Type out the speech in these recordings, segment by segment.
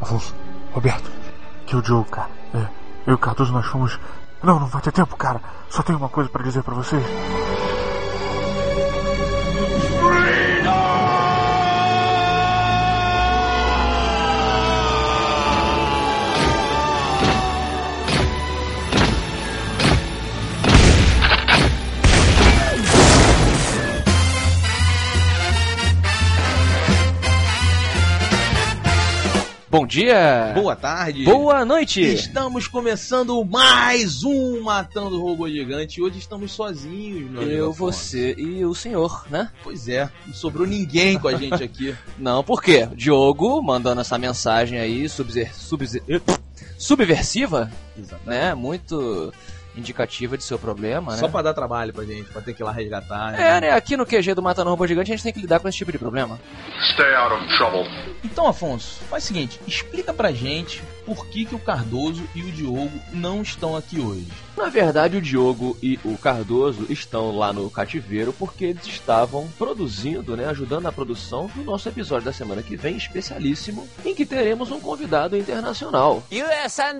Afonso, Roberto, que é o Joe, cara. É, eu e o Cardoso nós fomos. Não, não vai ter tempo, cara. Só tenho uma coisa pra dizer pra vocês. Bom dia! Boa tarde! Boa noite! Estamos começando mais um Matando Robô Gigante. Hoje estamos sozinhos, meu amigo Eu, você e o senhor, né? Pois é, não sobrou ninguém com a gente aqui. Não, por quê? Diogo mandando essa mensagem aí subser, subser, subversiva, Exatamente. né? Muito indicativa de seu problema, né? Só pra dar trabalho pra gente, pra ter que ir lá resgatar. É, né? Aqui no QG do Matando Robô Gigante a gente tem que lidar com esse tipo de problema. Stay out of trouble. Então, Afonso, faz o seguinte, explica pra gente por que, que o Cardoso e o Diogo não estão aqui hoje. Na verdade, o Diogo e o Cardoso estão lá no cativeiro porque eles estavam produzindo, né, ajudando na produção do nosso episódio da semana que vem, especialíssimo, em que teremos um convidado internacional. USA,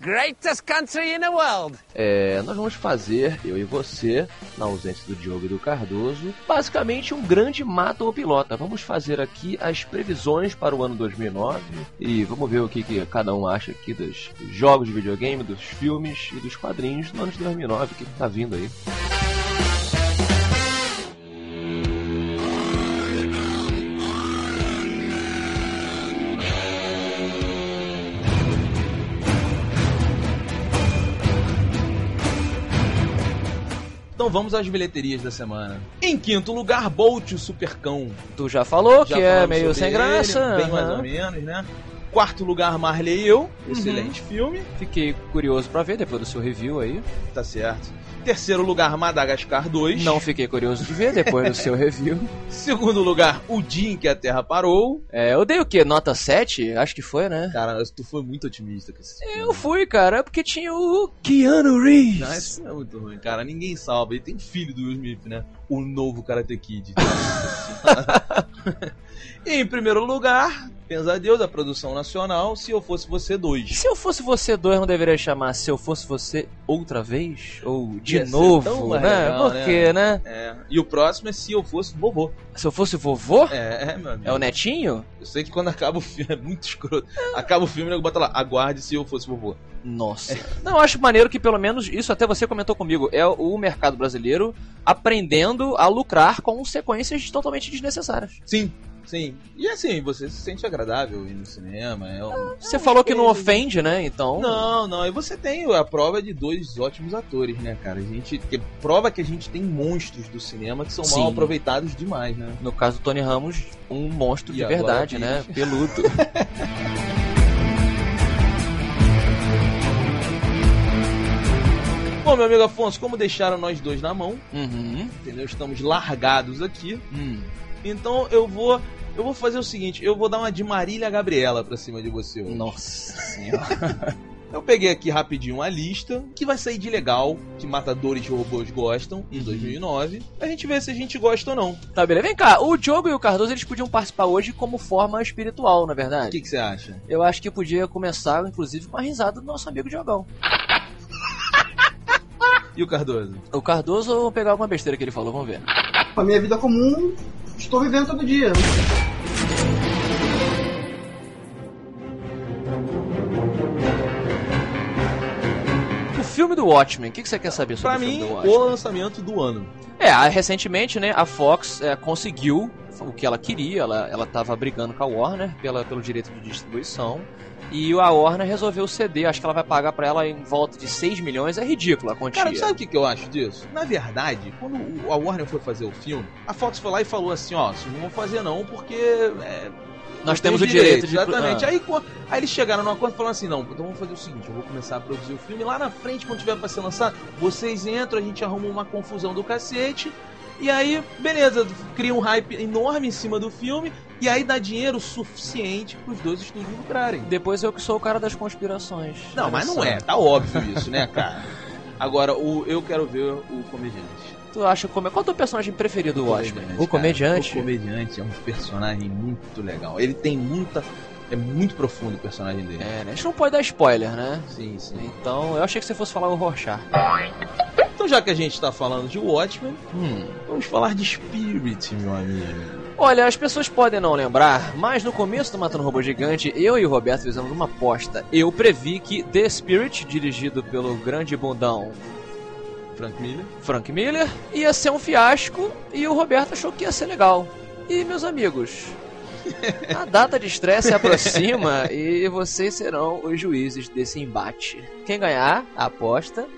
greatest country in the world. É, nós vamos fazer, eu e você, na ausência do Diogo e do Cardoso, basicamente um grande mata ou pilota. Vamos fazer aqui as previsões para o ano 2009 e vamos ver o que, que cada um acha aqui dos jogos de videogame, dos filmes e dos quadrinhos do ano de 2009, o que que tá vindo aí. Então vamos às bilheterias da semana. Em quinto lugar, Bolt, o Supercão. Tu já falou Já que é meio sem ele, graça. Bem mais ou menos, né? Quarto lugar, Marley e eu. Uhum. Excelente filme. Fiquei curioso pra ver depois do seu review aí. Tá certo. Terceiro lugar, Madagascar 2. Não fiquei curioso de ver depois do seu review. Segundo lugar, O Dia em que a Terra Parou. É, eu dei o quê? Nota 7? Acho que foi, né? Cara, tu foi muito otimista com esse filme. Eu fui, cara, porque tinha o Keanu Reeves. Não, esse é muito ruim, cara. Ninguém salva. Ele tem filho do Will Smith, né? O novo Karate Kid. em primeiro lugar, pensa a Deus, a produção nacional, Se Eu Fosse Você 2. Se eu fosse você dois, não deveria chamar Se Eu Fosse Você Outra Vez? Ou De Ia Novo, né? legal, Por né? quê, né? É. E o próximo é Se Eu Fosse Vovô. Se eu fosse vovô? É, é, meu amigo. É o Netinho? Eu sei que quando acaba o filme, é muito escroto. Acaba o filme, o nego bota lá, aguarde se eu fosse vovô. Nossa. Não, eu acho maneiro que pelo menos, isso até você comentou comigo, é o mercado brasileiro aprendendo a lucrar com sequências totalmente desnecessárias. Sim, sim. E assim, você se sente agradável ir no cinema. É um... Você falou que não ofende, né? Então. Não, não, e você tem a prova de dois ótimos atores, né, cara? A gente. Que prova que a gente tem monstros do cinema que são Sim. mal aproveitados demais, né? No caso do Tony Ramos, um monstro E de verdade, né? Peludo. Bom, meu amigo Afonso, como deixaram nós dois na mão, uhum. entendeu? Estamos largados aqui. Hum. Então eu vou. Eu vou fazer o seguinte, eu vou dar uma de Marília Gabriela pra cima de você hoje. Nossa senhora. Eu peguei aqui rapidinho uma lista que vai sair de legal, que matadores de robôs gostam, em 2009. A gente vê se a gente gosta ou não. O Tá, beleza. Vem cá, o Diogo e o Cardoso eles podiam participar hoje como forma espiritual, na verdade. que, que você acha? Eu acho que podia começar, inclusive, com a risada do nosso amigo Diogão. E o Cardoso? O Cardoso, eu vou pegar alguma besteira que ele falou, vamos ver. A minha vida comum, estou vivendo todo dia. O filme do Watchmen, o que, que você quer saber sobre Pra o filme mim, do Watchmen? o lançamento do ano. É, recentemente, né, a Fox é, conseguiu o que ela queria, ela, ela tava brigando com a Warner pela, pelo direito de distribuição. E a Warner resolveu ceder, acho que ela vai pagar pra ela em volta de 6 milhões, é ridículo a quantia. Cara, sabe o que, que eu acho disso? Na verdade, quando a Warner foi fazer o filme, a Fox foi lá e falou assim, ó, vocês não vão fazer não, porque... é, Nós temos o direito de- Exatamente. Ah. Aí, aí eles chegaram num acordo e falaram assim, não, então vamos fazer o seguinte, eu vou começar a produzir o filme, lá na frente, quando tiver pra ser lançado, vocês entram, a gente arruma uma confusão do cacete, e aí, beleza, cria um hype enorme em cima do filme, e aí dá dinheiro suficiente pros dois estúdios lucrarem. Depois eu que sou o cara das conspirações. Não, mas não é, tá óbvio isso, né, cara? Agora, o, eu quero ver o comediante. Tu acha como Qual é o teu personagem preferido do Watchmen? O cara. comediante? O comediante é um personagem muito legal. Ele tem muita É muito profundo o personagem dele. É, né? A gente não pode dar spoiler, né? Sim, sim. Então, eu achei que você fosse falar o Rorschach. Então, já que a gente tá falando de Watchmen, Hum. vamos falar de Spirit, meu amigo. Olha, as pessoas podem não lembrar, mas no começo do Matando Robô Gigante, eu e o Roberto fizemos uma aposta. Eu previ que The Spirit, dirigido pelo grande bundão Frank Miller. Frank Miller, ia ser um fiasco e o Roberto achou que ia ser legal. E, meus amigos, a data de estreia se aproxima e vocês serão os juízes desse embate. Quem ganhar a aposta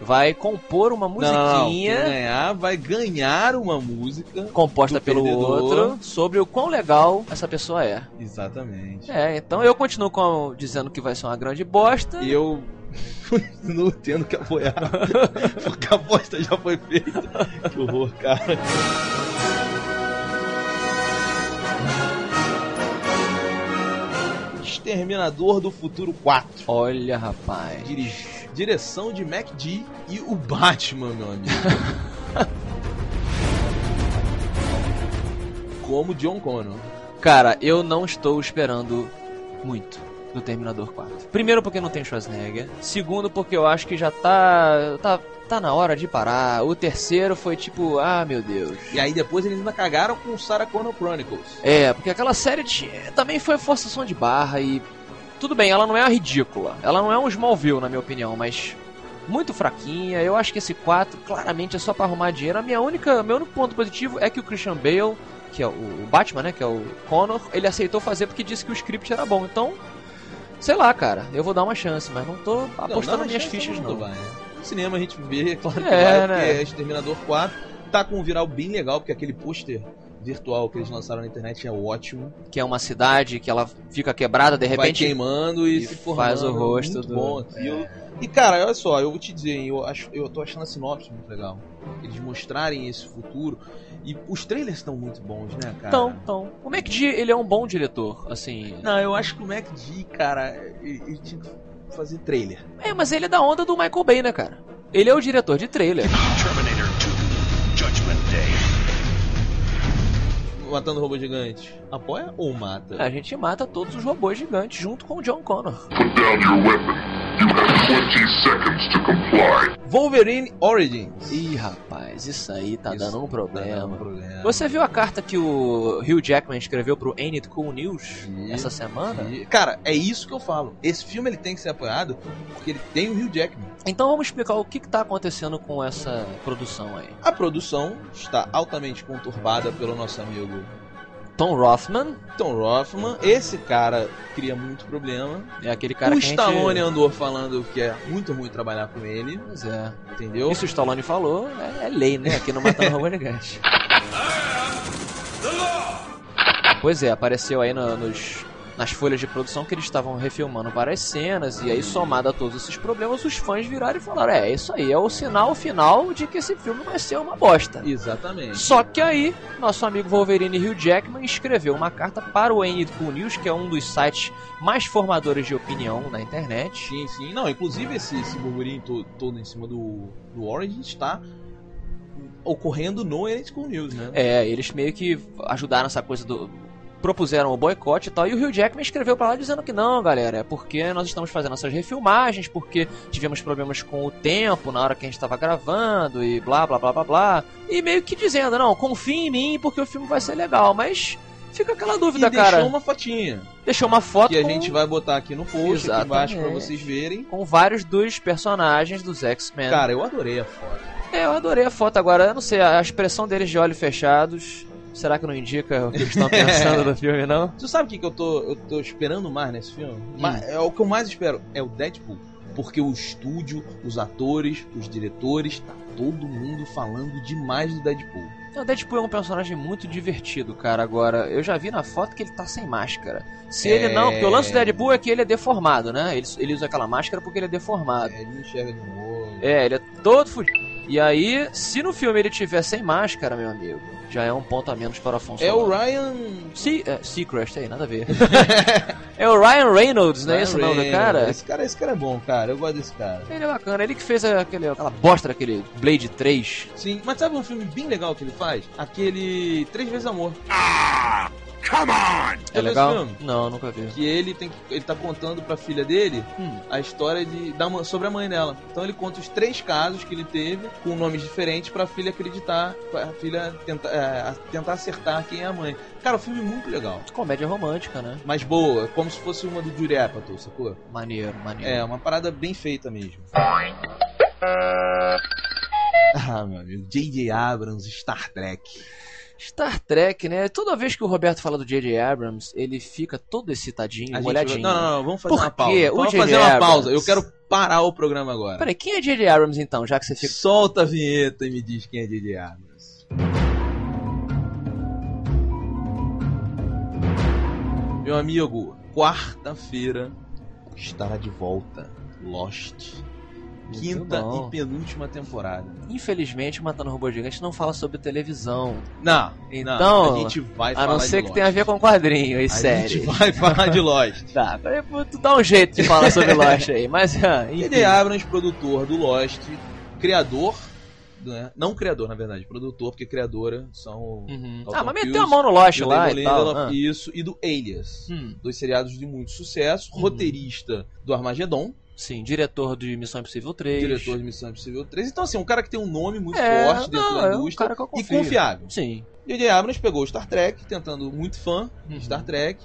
vai compor uma Não, não, não. musiquinha Quem ganhar vai ganhar uma música. composta pelo perdedor. outro sobre o quão legal essa pessoa é. Exatamente. É, então eu continuo com- dizendo que vai ser uma grande bosta. E eu continuo tendo que apoiar. Porque a aposta já foi feita. Que horror, cara. Exterminador do Futuro 4. Olha, rapaz. Diri- Direção de Mac D e o Batman, meu amigo. Como John Connor. Cara, eu não estou esperando muito do Terminador 4. Primeiro porque não tem Schwarzenegger. Segundo porque eu acho que já tá tá tá na hora de parar. O terceiro foi tipo, ah, meu Deus. E aí depois eles ainda cagaram com o Sarah Connor Chronicles. É, porque aquela série tinha- também foi forçação de barra e tudo bem, ela não é uma ridícula. Ela não é um Smallville, na minha opinião, mas muito fraquinha. Eu acho que esse 4 claramente é só pra arrumar dinheiro. A minha única, meu único ponto positivo é que o Christian Bale, que é o, Batman, né, que é o Connor, ele aceitou fazer porque disse que o script era bom. Então, sei lá, cara, eu vou dar uma chance, mas não tô apostando não, minhas fichas não vai, né? No cinema a gente vê, claro que É, vai, né? porque é Exterminador 4. Tá com um viral bem legal, porque aquele pôster virtual que eles lançaram na internet é ótimo. Que é uma cidade que ela fica quebrada de vai repente. queimando e, e se formando. faz o rosto muito do- bom aquilo. E cara, olha só, eu vou te dizer, eu acho, eu tô achando a sinopse muito legal. Eles mostrarem esse futuro e os trailers estão muito bons, né, cara? Então, então. O MacD, ele é um bom diretor, assim. Não, eu acho que o MacD, cara, ele, ele tinha que fazer trailer. É, mas ele é da onda do Michael Bay, né, cara? Ele é o diretor de trailer. Matando robô gigante. Apoia ou mata? A gente mata todos os robôs gigantes junto com o John Connor. Put down your weapon. You have 20 seconds to comply. Wolverine Origins. Ih, rapaz, isso aí tá Isso dando um Tá dando um problema. problema. Você viu a carta que o Hugh Jackman escreveu pro Ain't It Cool News essa semana? E, Cara, é isso que eu falo. Esse filme ele tem que ser apoiado porque ele tem o Hugh Jackman. Então vamos explicar o que, que tá acontecendo com essa produção aí. A produção está altamente conturbada pelo nosso amigo Tom Rothman Tom Rothman. Esse cara cria muito problema. é aquele cara o que gente... Stallone andou falando que é muito ruim trabalhar com ele, Pois é. entendeu? Isso o Stallone falou, é, é lei, né? Aqui no Matando Robô Gigante. Pois é, apareceu aí no- nos, nas folhas de produção que eles estavam refilmando várias cenas, e aí, somado a todos esses problemas, os fãs viraram e falaram: é, isso aí é o sinal final de que esse filme vai ser uma bosta. Exatamente. Só que aí, nosso amigo Wolverine Hugh Jackman escreveu uma carta para o Ain't Cool News, que é um dos sites mais formadores de opinião na internet. Sim, sim. Não, inclusive esse, esse burburinho to- todo em cima do, do Origin está ocorrendo no Elite School News, né? É, eles meio que ajudaram essa coisa do. Propuseram o boicote e tal, e o Hugh Jackman escreveu pra lá dizendo que não, galera, é porque nós estamos fazendo essas refilmagens, porque tivemos problemas com o tempo na hora que a gente tava gravando e blá blá blá blá blá. E meio que dizendo, não, confia em mim porque o filme vai ser legal, mas fica aquela E dúvida, deixou cara. uma fotinha Deixou uma foto que a com, gente vai botar aqui no post, aqui embaixo pra Exatamente. vocês verem. com vários dos personagens dos X-Men. Cara, eu adorei a foto. É, eu adorei a foto agora. Eu não sei, a expressão deles de olhos fechados. Será que não indica o que eles estão pensando do filme, não? Tu sabe o que, que eu, tô, eu tô esperando mais nesse filme? Hum. É o que eu mais espero, é o Deadpool. Porque o estúdio, os atores, os diretores, tá todo mundo falando demais do Deadpool. O Deadpool é um personagem muito divertido, cara. Agora, eu já vi na foto que ele tá sem máscara. Se É. ele não. Porque o lance do Deadpool é que ele é deformado, né? Ele, ele usa aquela máscara porque ele é deformado. É, ele não enxerga de novo. É, ele é todo fudido. E aí, se no filme ele tiver sem máscara, meu amigo, já é um ponto a menos para o Afonso. É o. Ryan. Se, é, Seacrest aí, nada a ver. é o Ryan Reynolds, não é Ryan esse Reynolds. cara? Esse cara? Esse cara é bom, cara. Eu gosto desse cara. Ele é bacana, ele que fez aquele, aquela bosta daquele Blade 3. Sim, mas sabe um filme bem legal que ele faz? Aquele Três Vezes Amor. Come on! É esse legal? Não, nunca vi. Que ele tem que, ele tá contando pra filha dele Hum. a história de, da, sobre a mãe dela. Então ele conta os três casos que ele teve com nomes diferentes pra filha acreditar, pra filha tentar, é, tentar acertar quem é a mãe. Cara, o filme é muito legal. Comédia romântica, né? Mas boa, como se fosse uma do Judy Apatow, sacou? Maneiro, maneiro. É, uma parada bem feita mesmo. Ah, meu amigo, J.J. Abrams, Star Trek. Star Trek, né? Toda vez que o Roberto fala do J.J. Abrams, ele fica todo excitadinho, A gente- molhadinho. Não, não, não, vamos fazer Por uma pausa. quê? Vamos fazer uma Abrams- pausa. Eu quero parar o programa agora. Peraí, quem é J.J. Abrams então, já que você fica... Solta a vinheta e me diz quem é J.J. Abrams. Meu amigo, quarta-feira estará de volta Lost. Quinta e penúltima temporada. Infelizmente, Matando Robô Gigante não fala sobre televisão. Não, Então, não, a gente vai A não ser que Lost. tenha a ver com quadrinho e A série. gente vai falar de Lost. Tá, tu dá um jeito de falar sobre Lost aí, mas ah, enfim. J.J. Abrams, produtor do Lost, criador, né? não criador na verdade, produtor, porque criadora são Uhum. Ah, mas meteu a mão no Lost lá e tal. Ah. isso, e do Alias. Hum, Dois seriados de muito sucesso, Uhum. roteirista do Armageddon, sim, diretor de Missão Impossível 3. diretor de Missão Impossível 3. Então, assim, um cara que tem um nome muito É, forte dentro não, da é um indústria que eu e confiável. Sim. J.J. Abrams pegou o Star Trek, tentando muito fã de Uhum. Star Trek,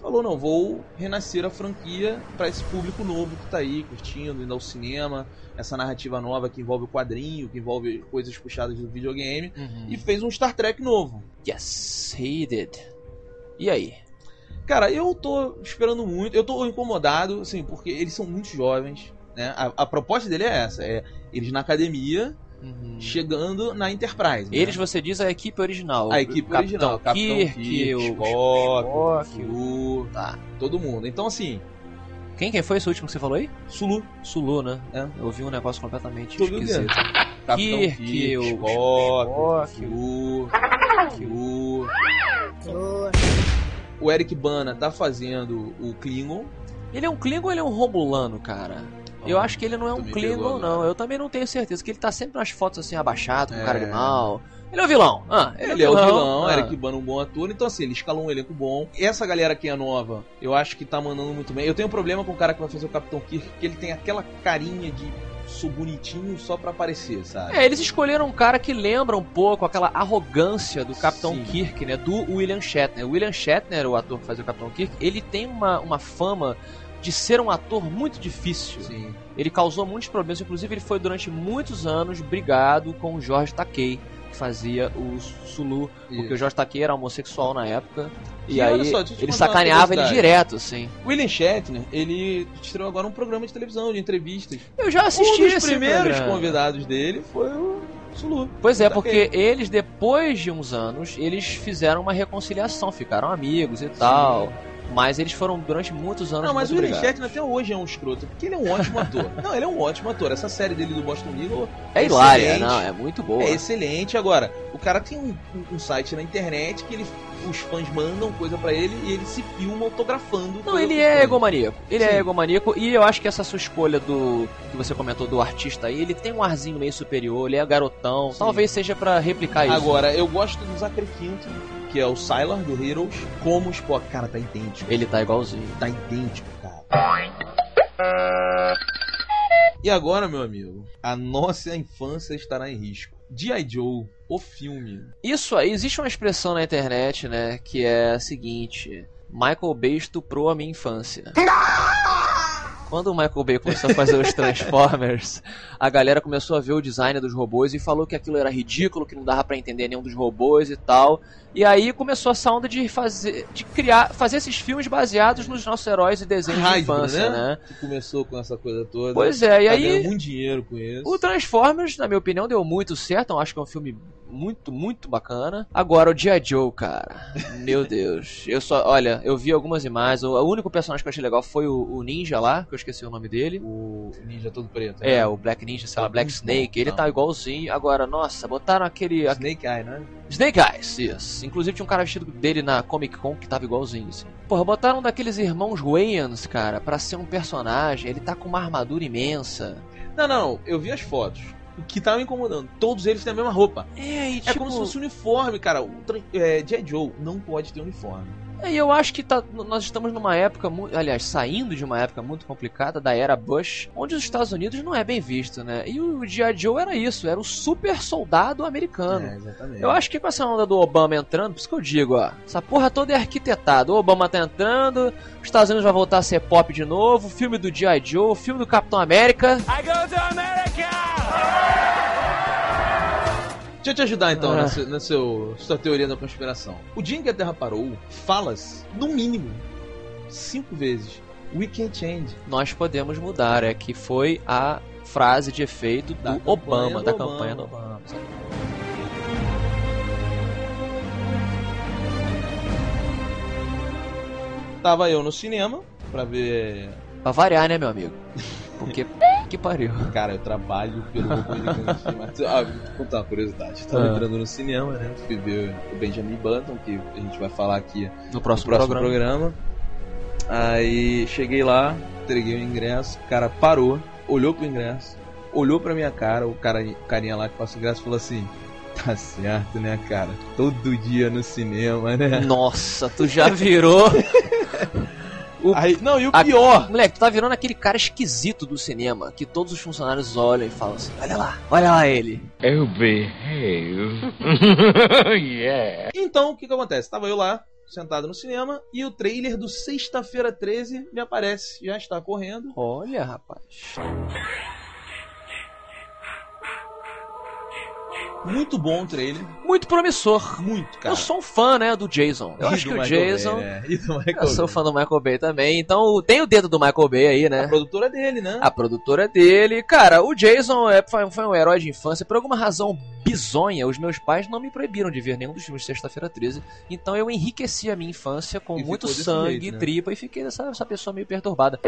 falou, não, vou renascer a franquia para esse público novo que tá aí, curtindo, indo ao cinema, essa narrativa nova que envolve o quadrinho, que envolve coisas puxadas do videogame, Uhum. e fez um Star Trek novo. Yes, he did. E aí? Cara, eu tô esperando muito, eu tô incomodado, assim, porque eles são muito jovens, né? A, a proposta dele é essa, é eles na academia, Uhum. chegando na Enterprise. né? Eles, você diz, a equipe original. A equipe Capitão original, Capitão Kirk, Kirk, o Spock, Spock, o Tá. todo mundo. Então, assim, Quem, quem foi esse último que você falou aí? Sulu, Sulu, né? É. Eu ouvi um negócio completamente o quê? esquisito. Capitão Kirk, Kirk, o Spock, Spock, Sulu, Sulu. O Eric Bana tá fazendo o Klingon. Ele é um Klingon ou ele é um Romulano, cara? Eu acho que ele não é um Klingon, não. Eu também não tenho certeza. Que ele tá sempre nas fotos assim, abaixado, com É. cara de mal. Ele é o vilão. Ah, ele, Ele é o vilão, ah. Eric Bana é um bom ator, então assim, ele escalou um elenco bom. Essa galera que é nova, eu acho que tá mandando muito bem. Eu tenho um problema com o cara que vai fazer o Capitão Kirk, que ele tem aquela carinha de sou bonitinho só pra aparecer, sabe? É, eles escolheram um cara que lembra um pouco aquela arrogância do Capitão Sim. Kirk, né? Do William Shatner. O William Shatner, o ator que fazia o Capitão Kirk, ele tem uma, uma fama de ser um ator muito difícil. Sim. Ele causou muitos problemas, inclusive ele foi durante muitos anos brigado com o Jorge Takei, fazia o Sulu, porque Isso. o Jorge Takei era homossexual na época. E, E aí só, ele sacaneava ele direto, assim. William Shatner, ele estreou agora um programa de televisão, de entrevistas. Eu já assisti um dos esse primeiros programa. convidados dele foi o Sulu. Pois é, Takei. porque eles, depois de uns anos, eles fizeram uma reconciliação, ficaram amigos e tal. Mas eles foram durante muitos anos Não, mas o William. Shatner até hoje é um escroto, porque ele é um ótimo ator. Não, ele é um ótimo ator. Essa série dele do Boston Legal É hilária, excelente. não, é muito boa. é excelente. Agora, o cara tem um, um- site na internet que ele, os fãs mandam coisa pra ele e ele se filma autografando. Não, coisa ele é fãs. egomaníaco. Ele Sim. é egomaníaco e eu acho que essa sua escolha do que você comentou do artista aí, ele tem um arzinho meio superior, ele é garotão. Sim. Talvez seja pra replicar isso. Agora, eu gosto do Zachary Quinto, que é o Sylar do Heroes, como o Spock. Cara, tá idêntico. ele tá igualzinho. Tá idêntico, cara. E agora, meu amigo, a nossa infância estará em risco. G.I. Joe, o filme. Isso aí, existe uma expressão na internet, né, que é a seguinte: Michael Bay estuprou a minha infância. Quando o Michael Bay começou a fazer os Transformers, a galera começou a ver o design dos robôs e falou que aquilo era ridículo, que não dava pra entender nenhum dos robôs e tal. E aí começou essa onda de fazer, de criar, fazer esses filmes baseados nos nossos heróis e desenhos de infância, né? né? Que começou com essa coisa toda. Pois é, e Tá aí muito dinheiro com isso. o Transformers, na minha opinião, deu muito certo. Eu acho que é um filme muito, muito bacana. Agora, o G.I. Joe, cara. Meu Deus. Eu só. Olha, eu vi algumas imagens. O, o único personagem que eu achei legal foi o, o Ninja lá, que eu esqueci o nome dele. O ninja todo preto. É, né? o Black Ninja, sei lá, Black Snake. Ele tá. tá igualzinho. Agora, nossa, botaram aquele. aque- Snake Eye, né? Snake Eyes, isso. Inclusive tinha um cara vestido dele na Comic Con que tava igualzinho, assim. Porra, botaram um daqueles irmãos Wayans, cara, pra ser um personagem. Ele tá com uma armadura imensa. Não, não. Eu vi as fotos. O que tava me incomodando. Todos eles têm a mesma roupa. É, e É como se fosse uniforme, cara. O é, G.I. Joe não pode ter uniforme. É, e eu acho que tá- nós estamos numa época, aliás, saindo de uma época muito complicada, da era Bush, onde os Estados Unidos não é bem visto, né? E o G.I. Joe era isso, era o super soldado americano. É, exatamente. Eu acho que com essa onda do Obama entrando, por isso que eu digo, ó, essa porra toda é arquitetada. O Obama tá entrando, os Estados Unidos vai voltar a ser pop de novo, filme do G.I. Joe, filme do Capitão América. I go to America! Deixa eu te ajudar então Ah. nessa, na seu, sua teoria da conspiração. O dia em que a Terra parou, falas, no mínimo, cinco vezes. We can change. Nós podemos mudar, é que foi a frase de efeito do Da campanha Obama, do da Obama. campanha do Obama. Tava eu no cinema pra ver. Pra variar, né, meu amigo? Porque que pariu. Cara, eu trabalho pelo robô gigante. Mas, ah, vou contar uma curiosidade. Tava Ah. entrando no cinema, né? Fui ver o Benjamin Button, que a gente vai falar aqui No no próximo, próximo programa. programa. Aí cheguei lá, entreguei o ingresso, o cara parou, olhou pro ingresso, olhou pra minha cara, o cara, o carinha lá que passa o ingresso falou assim. Tá certo, né, cara? Todo dia no cinema, né? Nossa, tu já virou. O- Aí, não, e o a- pior, Moleque, tu tá virando aquele cara esquisito do cinema, que todos os funcionários olham e falam assim: olha lá, olha lá ele. Oh, behave. yeah. Então, o que que acontece? Tava eu lá, sentado no cinema, e o trailer do Sexta-feira 13 me aparece. Já está correndo. Olha, rapaz. Muito bom o trailer. Muito promissor. Muito, cara. Eu sou um fã, né, do Jason. Eu E acho do que o Michael Jason. Bay, né? Eu sou Bay. fã do Michael Bay também, então tem o dedo do Michael Bay aí, A né? produtora dele, né? A produtora dele. Cara, o Jason é, foi, um herói de infância. Por alguma razão bizonha, os meus pais não me proibiram de ver nenhum dos filmes de Sexta-feira 13. Então eu enriqueci a minha infância com E muito sangue, jeito, né? tripa e fiquei essa, essa pessoa meio perturbada.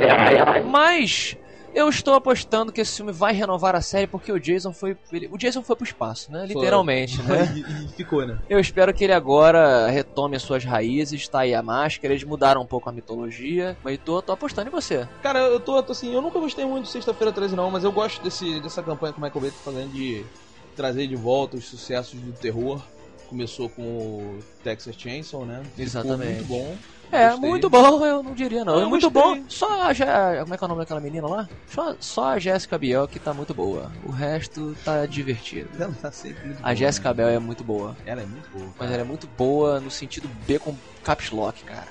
Mas eu estou apostando que esse filme vai renovar a série porque o Jason foi. ele- o Jason foi pro espaço, né? Literalmente, né? E, e ficou, né? Eu espero que ele agora retome as suas raízes, tá aí a máscara, eles mudaram um pouco a mitologia, mas tô, tô apostando em você. Cara, eu tô, tô assim, eu nunca gostei muito de Sexta-feira 13 não, mas eu gosto desse, dessa campanha que o Michael Bay tá fazendo de trazer de volta os sucessos do terror. Começou com o Texas Chainsaw, né? Ficou Exatamente. muito bom. É, Gostei. muito bom, eu não diria não. É muito bom. Só a Je- Como é que é o nome daquela menina lá? Só, só a Jéssica Biel que tá muito boa. O resto tá divertido. Ela tá sempre muito A Jéssica né? Biel é muito boa. Ela é muito boa. Mas ela é muito boa no sentido B com caps lock, cara.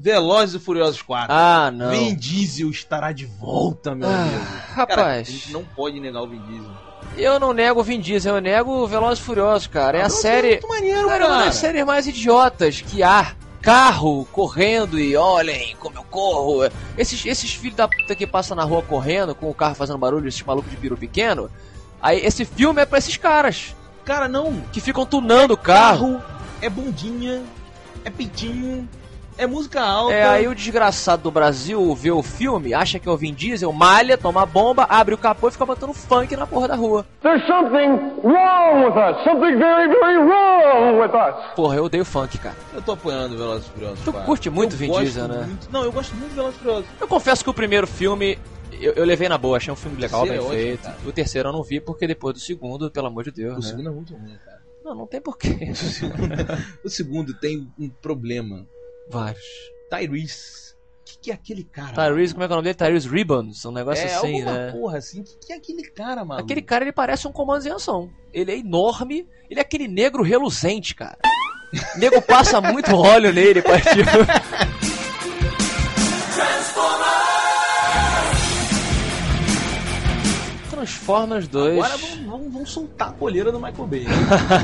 Velozes e Furiosos 4. Ah, não. Vin Diesel estará de volta, meu Ah, amigo. Cara, a rapaz, gente não pode negar o Vin Diesel. eu não nego o Vin Diesel, eu nego o Velozes e Furiosos, cara. É a é série... muito maneiro, Cara, é uma cara. das séries mais idiotas que há. Carro correndo e olhem como eu corro. Esses, esses filhos da puta que passam na rua correndo com o carro fazendo barulho, esses malucos de piru pequeno. Aí esse filme é pra esses caras Cara, não. que ficam tunando o carro. Carro é bundinha, é peitinho, é música alta. É, aí o desgraçado do Brasil vê o filme, acha que é o Vin Diesel, malha, toma bomba, abre o capô e fica botando funk na porra da rua. There's something wrong with us. Something very, very wrong with us. Porra, eu odeio funk, cara. Eu tô apoiando o Velozes e Furiosos. Tu cara. curte muito Eu Vin gosto Diesel, né? muito- Não, eu gosto muito do Velozes e Furiosos. Eu confesso que o primeiro filme eu, eu levei na boa, achei um filme legal, bem é ótimo, feito. cara. o terceiro eu não vi porque depois do segundo, pelo amor de Deus, O né? segundo é muito ruim, cara. Não, não tem porquê. O segundo tem um problema. Vários. Tyrese. O que, que é aquele cara? Tyrese, como é que é o nome dele? Tyrese Ribbons, um negócio é, assim, alguma né? porra assim. O que, que é aquele cara, mano? Aquele cara, ele parece um comando em ação. Ele é enorme, ele é aquele negro reluzente, cara. O nego passa muito óleo nele, pai. Transformers 2. Agora vamos soltar a coleira do Michael Bay.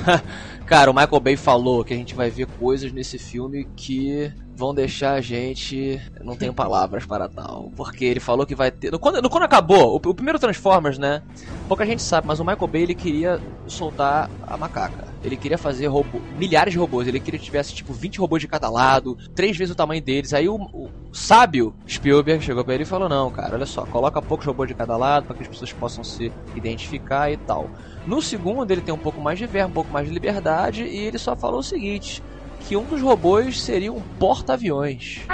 Cara, o Michael Bay falou que a gente vai ver coisas nesse filme que vão deixar a gente. Não tenho palavras para tal. Porque ele falou que vai ter. Quando, quando acabou, o, o primeiro Transformers, né? Pouca gente sabe, mas o Michael Bay ele queria soltar a macaca. Ele queria fazer robô, milhares de robôs. Ele queria que tivesse tipo 20 robôs de cada lado, três vezes o tamanho deles. Aí o, o sábio Spielberg chegou pra ele e falou: Não, cara, olha só, coloca poucos robôs de cada lado para que as pessoas possam se identificar e tal. No segundo, ele tem um pouco mais de verbo, um pouco mais de liberdade, e ele só falou o seguinte: que um dos robôs seria um porta-aviões.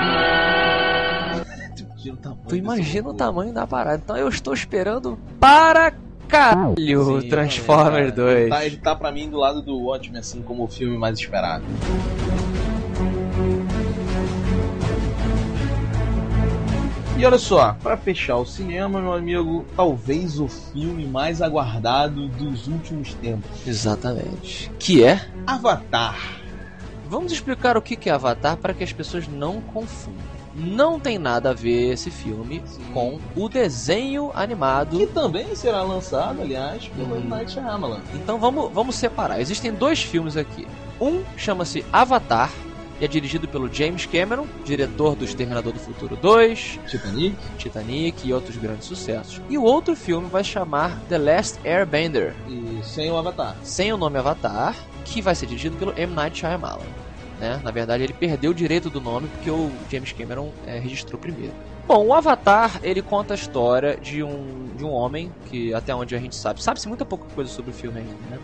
imagina o tamanho. Tu imagina o tamanho da parada. Então eu estou esperando para caralho Sim, Transformers realmente, cara. Ele 2. tá, ele tá pra mim do lado do Watchmen, assim, como o filme mais esperado. E olha só, pra fechar o cinema, meu amigo, talvez o filme mais aguardado dos últimos tempos. Exatamente. Que é? Avatar. Vamos explicar o que que é Avatar para que as pessoas não confundam. Não tem nada a ver esse filme com o desenho animado Que também será lançado, aliás, pelo Hum. M. Night Shyamalan. Então vamos, vamos separar. Existem dois filmes aqui. Um chama-se Avatar e é dirigido pelo James Cameron, diretor do Exterminador do Futuro 2, Titanic. Titanic e outros grandes sucessos. E o outro filme vai chamar The Last Airbender, E sem o Avatar. sem o nome Avatar, que vai ser dirigido pelo M. Night Shyamalan. Né? Na verdade, ele perdeu o direito do nome porque o James Cameron eh, registrou primeiro. Bom, o Avatar, ele conta a história de um, de um homem que, até onde a gente sabe, sabe-se muita pouca coisa sobre o filme ainda, né?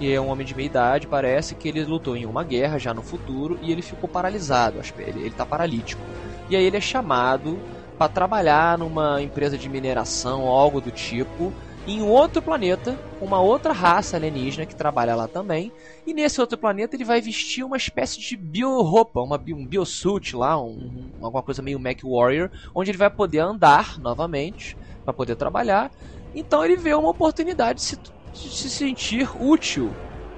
E é um homem de meia idade, parece que ele lutou em uma guerra já no futuro e ele ficou paralisado, ele, ele tá paralítico. E aí ele é chamado para trabalhar numa empresa de mineração ou algo do tipo, em outro planeta, uma outra raça alienígena que trabalha lá também. E nesse outro planeta ele vai vestir uma espécie de bio-roupa, uma um biosuit lá, um, alguma coisa meio Mac Warrior, onde ele vai poder andar novamente, para poder trabalhar. Então ele vê uma oportunidade de se, de se sentir útil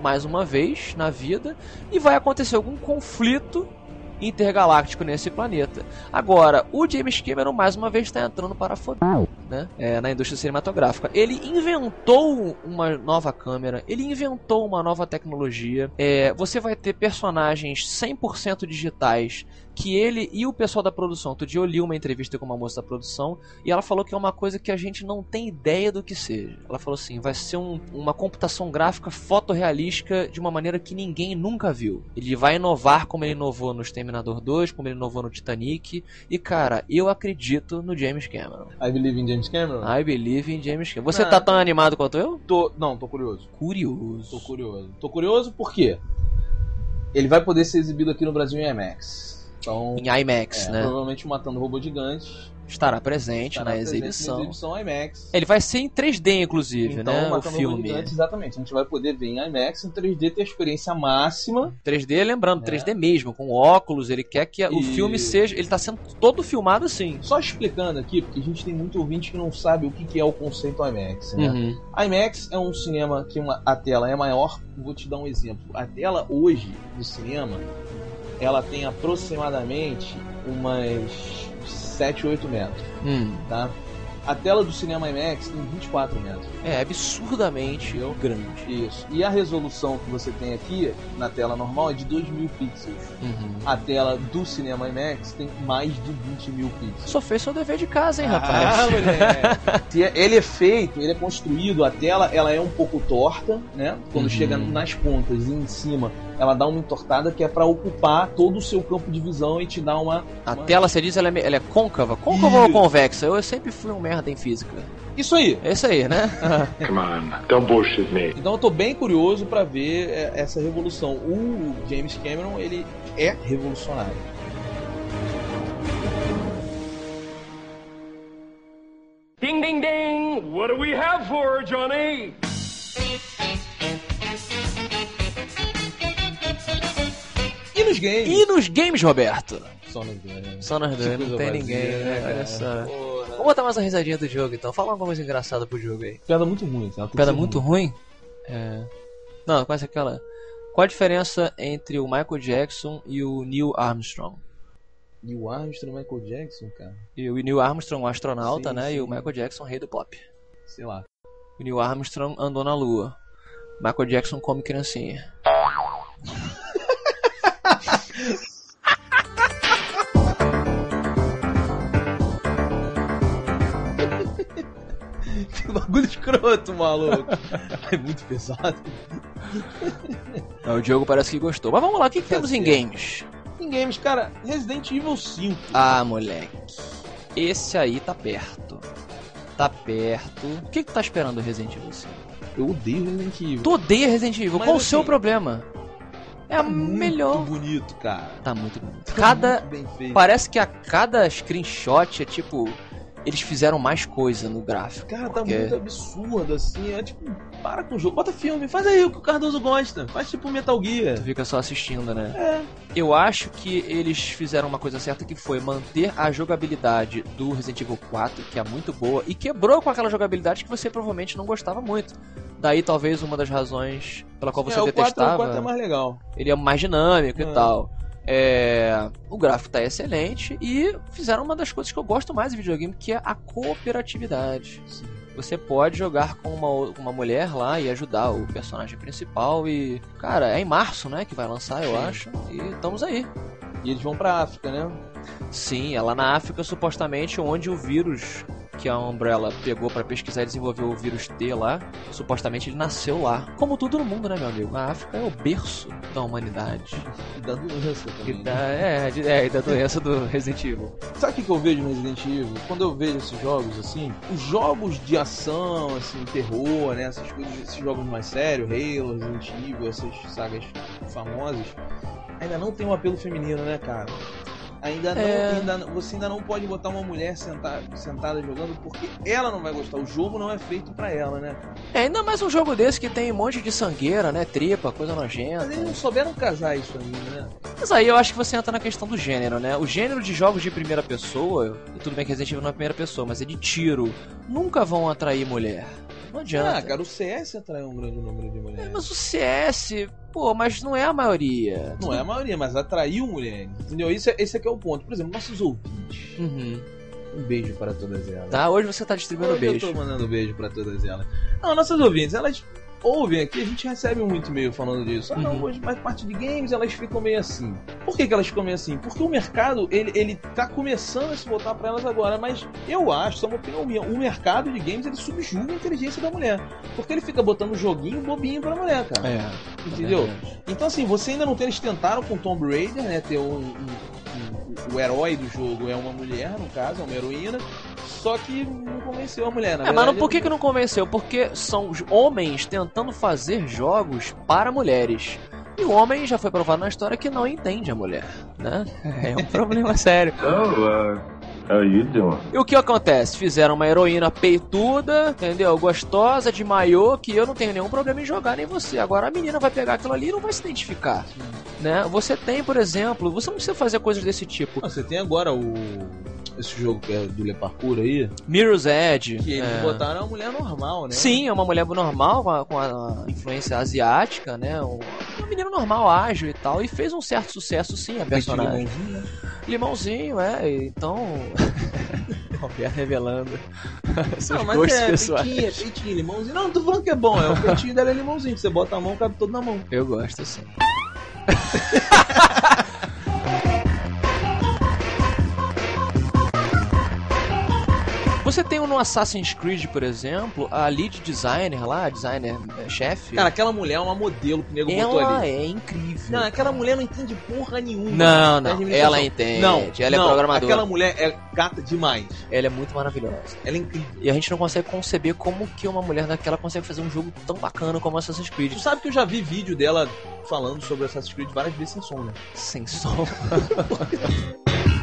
mais uma vez na vida e vai acontecer algum conflito intergaláctico nesse planeta. Agora, o James Cameron mais uma vez está entrando para foder, né? É, na indústria cinematográfica. Ele inventou uma nova câmera, ele inventou uma nova tecnologia. É, você vai ter personagens 100% digitais que ele e o pessoal da produção. Outro dia eu li uma entrevista com uma moça da produção e ela falou que é uma coisa que a gente não tem ideia do que seja. Ela falou assim: vai ser um- uma computação gráfica fotorrealística de uma maneira que ninguém nunca viu. Ele vai inovar como ele inovou no Exterminador 2, como ele inovou no Titanic. E cara, eu acredito no James Cameron. I Believe in James Cameron. I believe in James Cameron. Você Ah. tá tão animado quanto eu? Tô, não, tô curioso. Curioso. Tô curioso. Tô curioso por quê? Ele vai poder ser exibido aqui no Brasil em IMAX. Então, Em IMAX, é, né? provavelmente matando robô gigante. Estará presente estará na presente exibição. Na exibição IMAX. Ele vai ser em 3D, inclusive, então, né? O filme. gigante, exatamente. A gente vai poder ver em IMAX, em 3D, ter a experiência máxima. 3D, lembrando, É. 3D mesmo, com óculos, ele quer que o E- filme seja. Ele tá sendo todo filmado assim. Só explicando aqui, porque a gente tem muito ouvinte que não sabe o que que é o conceito IMAX, né? Uhum. IMAX é um cinema que uma- a tela é maior. Vou te dar um exemplo. A tela hoje do cinema, ela tem aproximadamente umas 7, 8 metros, Hum. tá? A tela do cinema IMAX tem 24 metros. É absurdamente grande. Isso. E a resolução que você tem aqui na tela normal é de 2 mil pixels. Uhum. A tela do cinema IMAX tem mais de 20 mil pixels. Só fez seu dever de casa, hein, Ah, rapaz? moleque. É- ele é feito, ele é construído, a tela ela é um pouco torta, né? Quando Uhum. chega nas pontas e em cima, ela dá uma entortada que é pra ocupar todo o seu campo de visão e te dar uma. A uma- tela, você diz, ela é, ela é côncava? Côncava ou Isso. convexa? Eu sempre fui um merda em física. Isso aí! É isso aí, né? Come on, don't bullshit me. Então eu tô bem curioso pra ver é, essa revolução. O James Cameron, ele é revolucionário. Ding, ding, ding! What do we have for Johnny? Games? e nos games, Roberto? Só nos games. Só nós dois, Que não tem vazia, ninguém, né? cara? Olha só. Porra. Vamos botar mais uma risadinha do jogo então. Fala alguma coisa engraçada pro jogo aí. Piada muito ruim. Tá? Pedra ser muito ruim? É. Não, quase aquela. Qual a diferença entre o Michael Jackson e o Neil Armstrong? E o Armstrong Michael Jackson, cara? E o Neil Armstrong, um astronauta, Sim, né? sim. E o Michael Jackson, rei do pop. Sei lá. O Neil Armstrong andou na lua. Michael Jackson come criancinha. Que bagulho escroto, maluco. é muito pesado. Ah, O Diogo parece que gostou. Mas vamos lá, o que, que Tá temos em games? Em games, cara, Resident Evil 5. Ah, moleque. Esse aí tá perto. Tá perto. O que, que tu tá esperando do Resident Evil 5? Eu odeio Resident Evil. Tu odeia Resident Evil. Mas Qual o assim- seu problema? É a muito melhor. bonito, cara. Tá muito bonito. Cada. Muito bem feito. Parece que a cada screenshot é tipo. Eles fizeram mais coisa no gráfico. Cara, tá Porque- muito absurdo, assim. É tipo, para com o jogo. Bota filme, faz aí o que o Cardoso gosta. Faz tipo Metal Gear. Tu fica só assistindo, né? É. Eu acho que eles fizeram uma coisa certa que foi manter a jogabilidade do Resident Evil 4, que é muito boa, e quebrou com aquela jogabilidade que você provavelmente não gostava muito. Daí talvez uma das razões pela qual você é, o 4, detestava. o 4 é mais legal. Ele é mais dinâmico É. e tal. É, o gráfico tá excelente e fizeram uma das coisas que eu gosto mais em videogame, que é a cooperatividade. Você pode jogar com uma, uma mulher lá e ajudar o personagem principal e, cara, é em março, né, que vai lançar, eu Sim. acho. E estamos aí. E eles vão pra África, né? Sim, é lá na África, supostamente, onde o vírus que a Umbrella pegou pra pesquisar e desenvolver o vírus T lá, supostamente ele nasceu lá. Como tudo no mundo, né, meu amigo? A África é o berço da humanidade. E da doença E também. da, é, é, e da doença do Resident Evil. Sabe o que, que eu vejo no Resident Evil? Quando eu vejo esses jogos assim, os jogos de ação, assim, terror, né? Essas coisas, esses jogos mais sérios, Halo, Resident Evil, essas sagas famosas, ainda não tem um apelo feminino, né, cara? Ainda não, É. ainda você ainda não pode botar uma mulher sentada, sentada jogando porque ela não vai gostar. O jogo não é feito pra ela, né? É, ainda mais um jogo desse que tem um monte de sangueira, né? Tripa, coisa nojenta. Mas eles não souberam casar isso ainda, né? Mas aí eu acho que você entra na questão do gênero, né? O gênero de jogos de primeira pessoa, e tudo bem que Resident Evil não é primeira pessoa, mas é de tiro, nunca vão atrair mulher. Não adianta. Ah, cara, o CS atrai um grande número de mulheres. Mas o CS, pô, mas não é a maioria. Não é a maioria, mas atraiu mulheres. Entendeu? É, esse aqui é o ponto. Por exemplo, nossos ouvintes. Uhum. Um beijo para todas elas. Tá, hoje você tá distribuindo Hoje beijo. Eu tô mandando beijo pra todas elas. Não, nossas ouvintes, elas ouvem aqui, a gente recebe muito e-mail falando disso. Ah, não, Uhum. hoje mais parte de games, elas ficam meio assim. Por que, que elas ficam meio assim? Porque o mercado, ele, ele tá começando a se voltar pra elas agora, mas eu acho, isso é uma opinião minha, o mercado de games, ele subjuga a inteligência da mulher. Porque ele fica botando joguinho bobinho pra mulher, cara. É. Entendeu? é. Então, assim, você ainda não tem. Eles tentaram com Tomb Raider, né? Ter um, um- O herói do jogo é uma mulher, no caso, é uma heroína. Só que não convenceu a mulher, na É, mas verdade, não, por que, que não convenceu? Porque são os homens tentando fazer jogos para mulheres. E o homem já foi provado na história que não entende a mulher, né? É um problema sério. Oh, uh, how you doing? E o que acontece? Fizeram uma heroína peituda, entendeu? Gostosa, de maiô, que eu não tenho nenhum problema em jogar, nem você. Agora a menina vai pegar aquilo ali e não vai se identificar. Né? Você tem, por exemplo, você não precisa fazer coisas desse tipo. Ah, Você tem agora o. Esse jogo que é do Le Parkour aí, Mirror's Edge. que eles é. botaram uma mulher normal, né? Sim, é uma mulher normal, com a, com a influência asiática, né? Um- Uma menina normal, ágil e tal. E fez um certo sucesso, sim, a personagem. Limãozinho, é. Então. Roberto revelando seus Não, mas gostos é, pessoais. peitinho, peitinho, limãozinho. Não, não tô falando que é bom, é o peitinho dela é limãozinho. que Você bota a mão, cabe todo na mão. Eu gosto, sim. Você tem no Assassin's Creed, por exemplo, a lead designer lá, a designer eh, chefe. Cara, aquela mulher é uma modelo que o nego botou ela ali. é incrível. Não, aquela mulher não entende porra nenhuma. Não, não, ela entende, Não, ela é não, programadora. Aquela mulher é gata demais. Ela é muito maravilhosa. Ela é incrível. E a gente não consegue conceber como que uma mulher daquela consegue fazer um jogo tão bacana como Assassin's Creed. Tu sabe que eu já vi vídeo dela falando sobre Assassin's Creed várias vezes sem som, né? Sem som.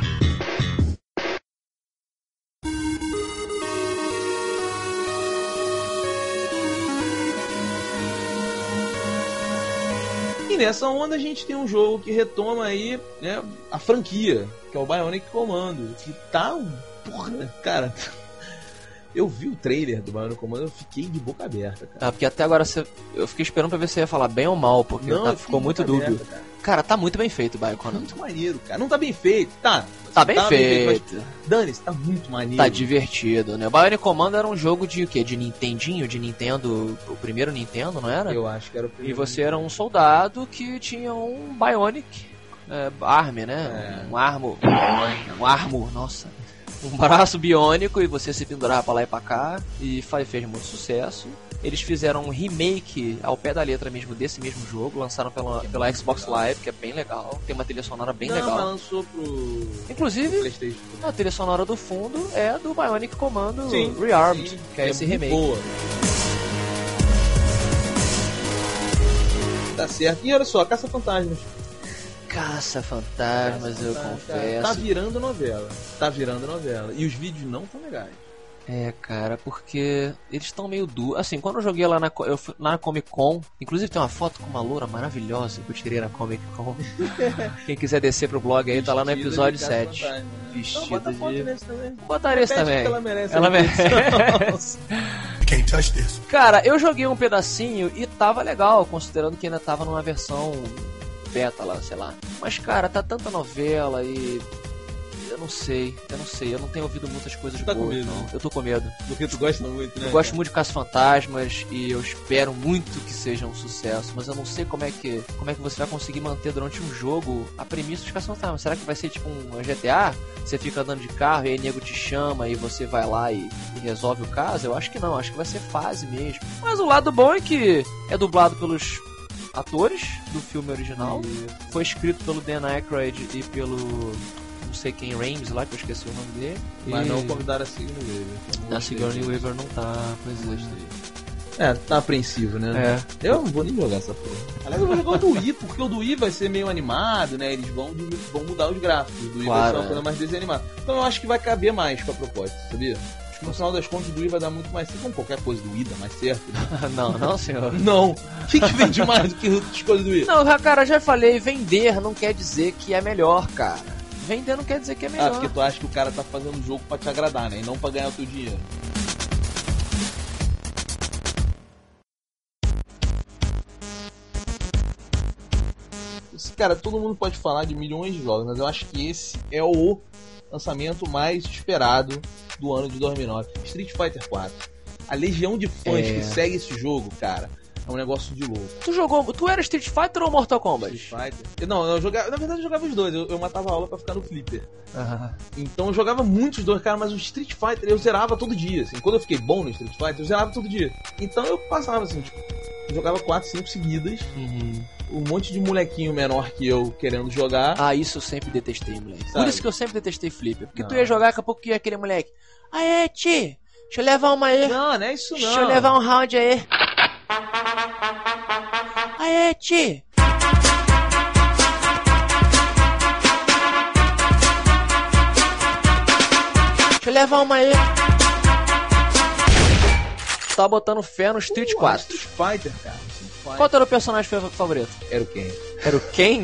nessa onda a gente tem um jogo que retoma aí, né, a franquia, que é o Bionic Commando, que tá, um- porra, cara, eu vi o trailer do Bionic Commando, eu fiquei de boca aberta, cara. Ah, porque até agora você... eu fiquei esperando pra ver se você ia falar bem ou mal, porque Não, tá- ficou muito dúbio. aberta, cara. Tá muito bem feito o Bioconan. Muito maneiro, cara. Não tá bem feito, tá. Tá bem feito. mas, Dane-se, tá muito maneiro. Tá divertido, né? O Bionic Commando era um jogo de o quê? De Nintendinho, de Nintendo, o primeiro Nintendo, não era? Eu acho que era o E primeiro. você era um soldado que tinha um Bionic é, Arm, né? É. Um armo. Um armo, nossa. Um braço biônico e você se pendurava pra lá e pra cá. E fa- fez muito sucesso. Eles fizeram um remake ao pé da letra mesmo desse mesmo jogo, lançaram pela, pela Xbox Live, que é bem legal. Tem uma trilha sonora bem Não, legal. lançou pro Inclusive, Playstation. a trilha sonora do fundo é do Bionic Commando Sim, Rearmed, sim. que é, esse muito remake. Boa. Tá certo. E olha só, Caça Fantasmas. Caça fantasmas, eu Tá- confesso. Tá virando novela. Tá virando novela. E os vídeos não tão legais. É, cara, porque eles estão meio duros. Assim, quando eu joguei lá na, eu fui lá na Comic Con, inclusive tem uma foto com uma loura maravilhosa que eu tirei na Comic Con. Quem quiser descer pro blog aí, tá lá no episódio de 7. Caça-Fantasma. Vestida Então bota foto de- nesse também. Botaria esse também. ela merece. Ela merece. Can't touch this. Cara, eu joguei um pedacinho e tava legal, considerando que ainda tava numa versão beta lá, sei lá. Mas, cara, tá tanta novela e. Eu não sei, eu não sei, eu não tenho ouvido muitas coisas Tá com boas. medo, não. né? Eu tô com medo. Porque tu gosta muito, né? Eu gosto muito de Caça Fantasmas e eu espero muito que seja um sucesso, mas eu não sei como é que como é que você vai conseguir manter durante um jogo a premissa de Caça Fantasmas. Será que vai ser tipo um GTA? Você fica andando de carro e aí nego te chama e você vai lá e, e resolve o caso? Eu acho que não, acho que vai ser fase mesmo. Mas o lado bom é que é dublado pelos atores do filme original. Foi escrito pelo Dan Aykroyd e pelo não sei quem Rames lá, que eu esqueci o nome dele. Mas E- não convidaram a Sigourney Weaver. a Sigourney Weaver não tá, pois é. É, tá apreensivo, né? É. Eu não vou nem jogar essa porra. Aliás, eu vou jogar o do Wii, porque o do Wii vai ser meio animado, né? Eles vão, vão mudar os gráficos. O do vai Claro, ser uma é. coisa mais desenho animado. Então eu acho que vai caber mais com a proposta, sabia? Acho que no final das contas o do Wii vai dar muito mais certo. Como qualquer coisa do Wii dá mais certo. né? não, não, senhor. Não. O que, que vende mais do que outras coisas do Wii? Não, cara, já falei, vender não quer dizer que é melhor, cara. Vender não quer dizer que é Ah, melhor. porque tu acha que o cara tá fazendo o jogo pra te agradar, né? E não pra ganhar o teu dinheiro. Cara, todo mundo pode falar de milhões de jogos, mas eu acho que esse é o lançamento mais esperado do ano de 2009. Street Fighter 4. A legião de fãs É. que segue esse jogo, cara, é um negócio de louco. Tu jogou. Tu era Street Fighter ou Mortal Kombat? Street Fighter. Eu- Não, eu jogava, na verdade eu jogava os dois. Eu, eu matava a aula pra ficar no flipper. Então eu jogava muitos dois, cara, mas o Street Fighter eu zerava todo dia, assim. Quando eu fiquei bom no Street Fighter, eu zerava todo dia. Então eu passava, assim, tipo, jogava 4, 5 seguidas, um monte de molequinho menor que eu querendo jogar. Ah, isso eu sempre detestei, moleque. Por Sabe? isso que eu sempre detestei Flipper. Porque tu Não. ia jogar, daqui a pouco ia aquele moleque. Aê, Ti, deixa eu levar uma aí. Não, não é isso não. Deixa eu levar um round aí. Ti. Deixa eu levar uma aí. Tá botando fé no Street 4. Street Fighter, cara. Street Fighter. Qual era o personagem fa- favorito? Era o Ken. Era o Ken?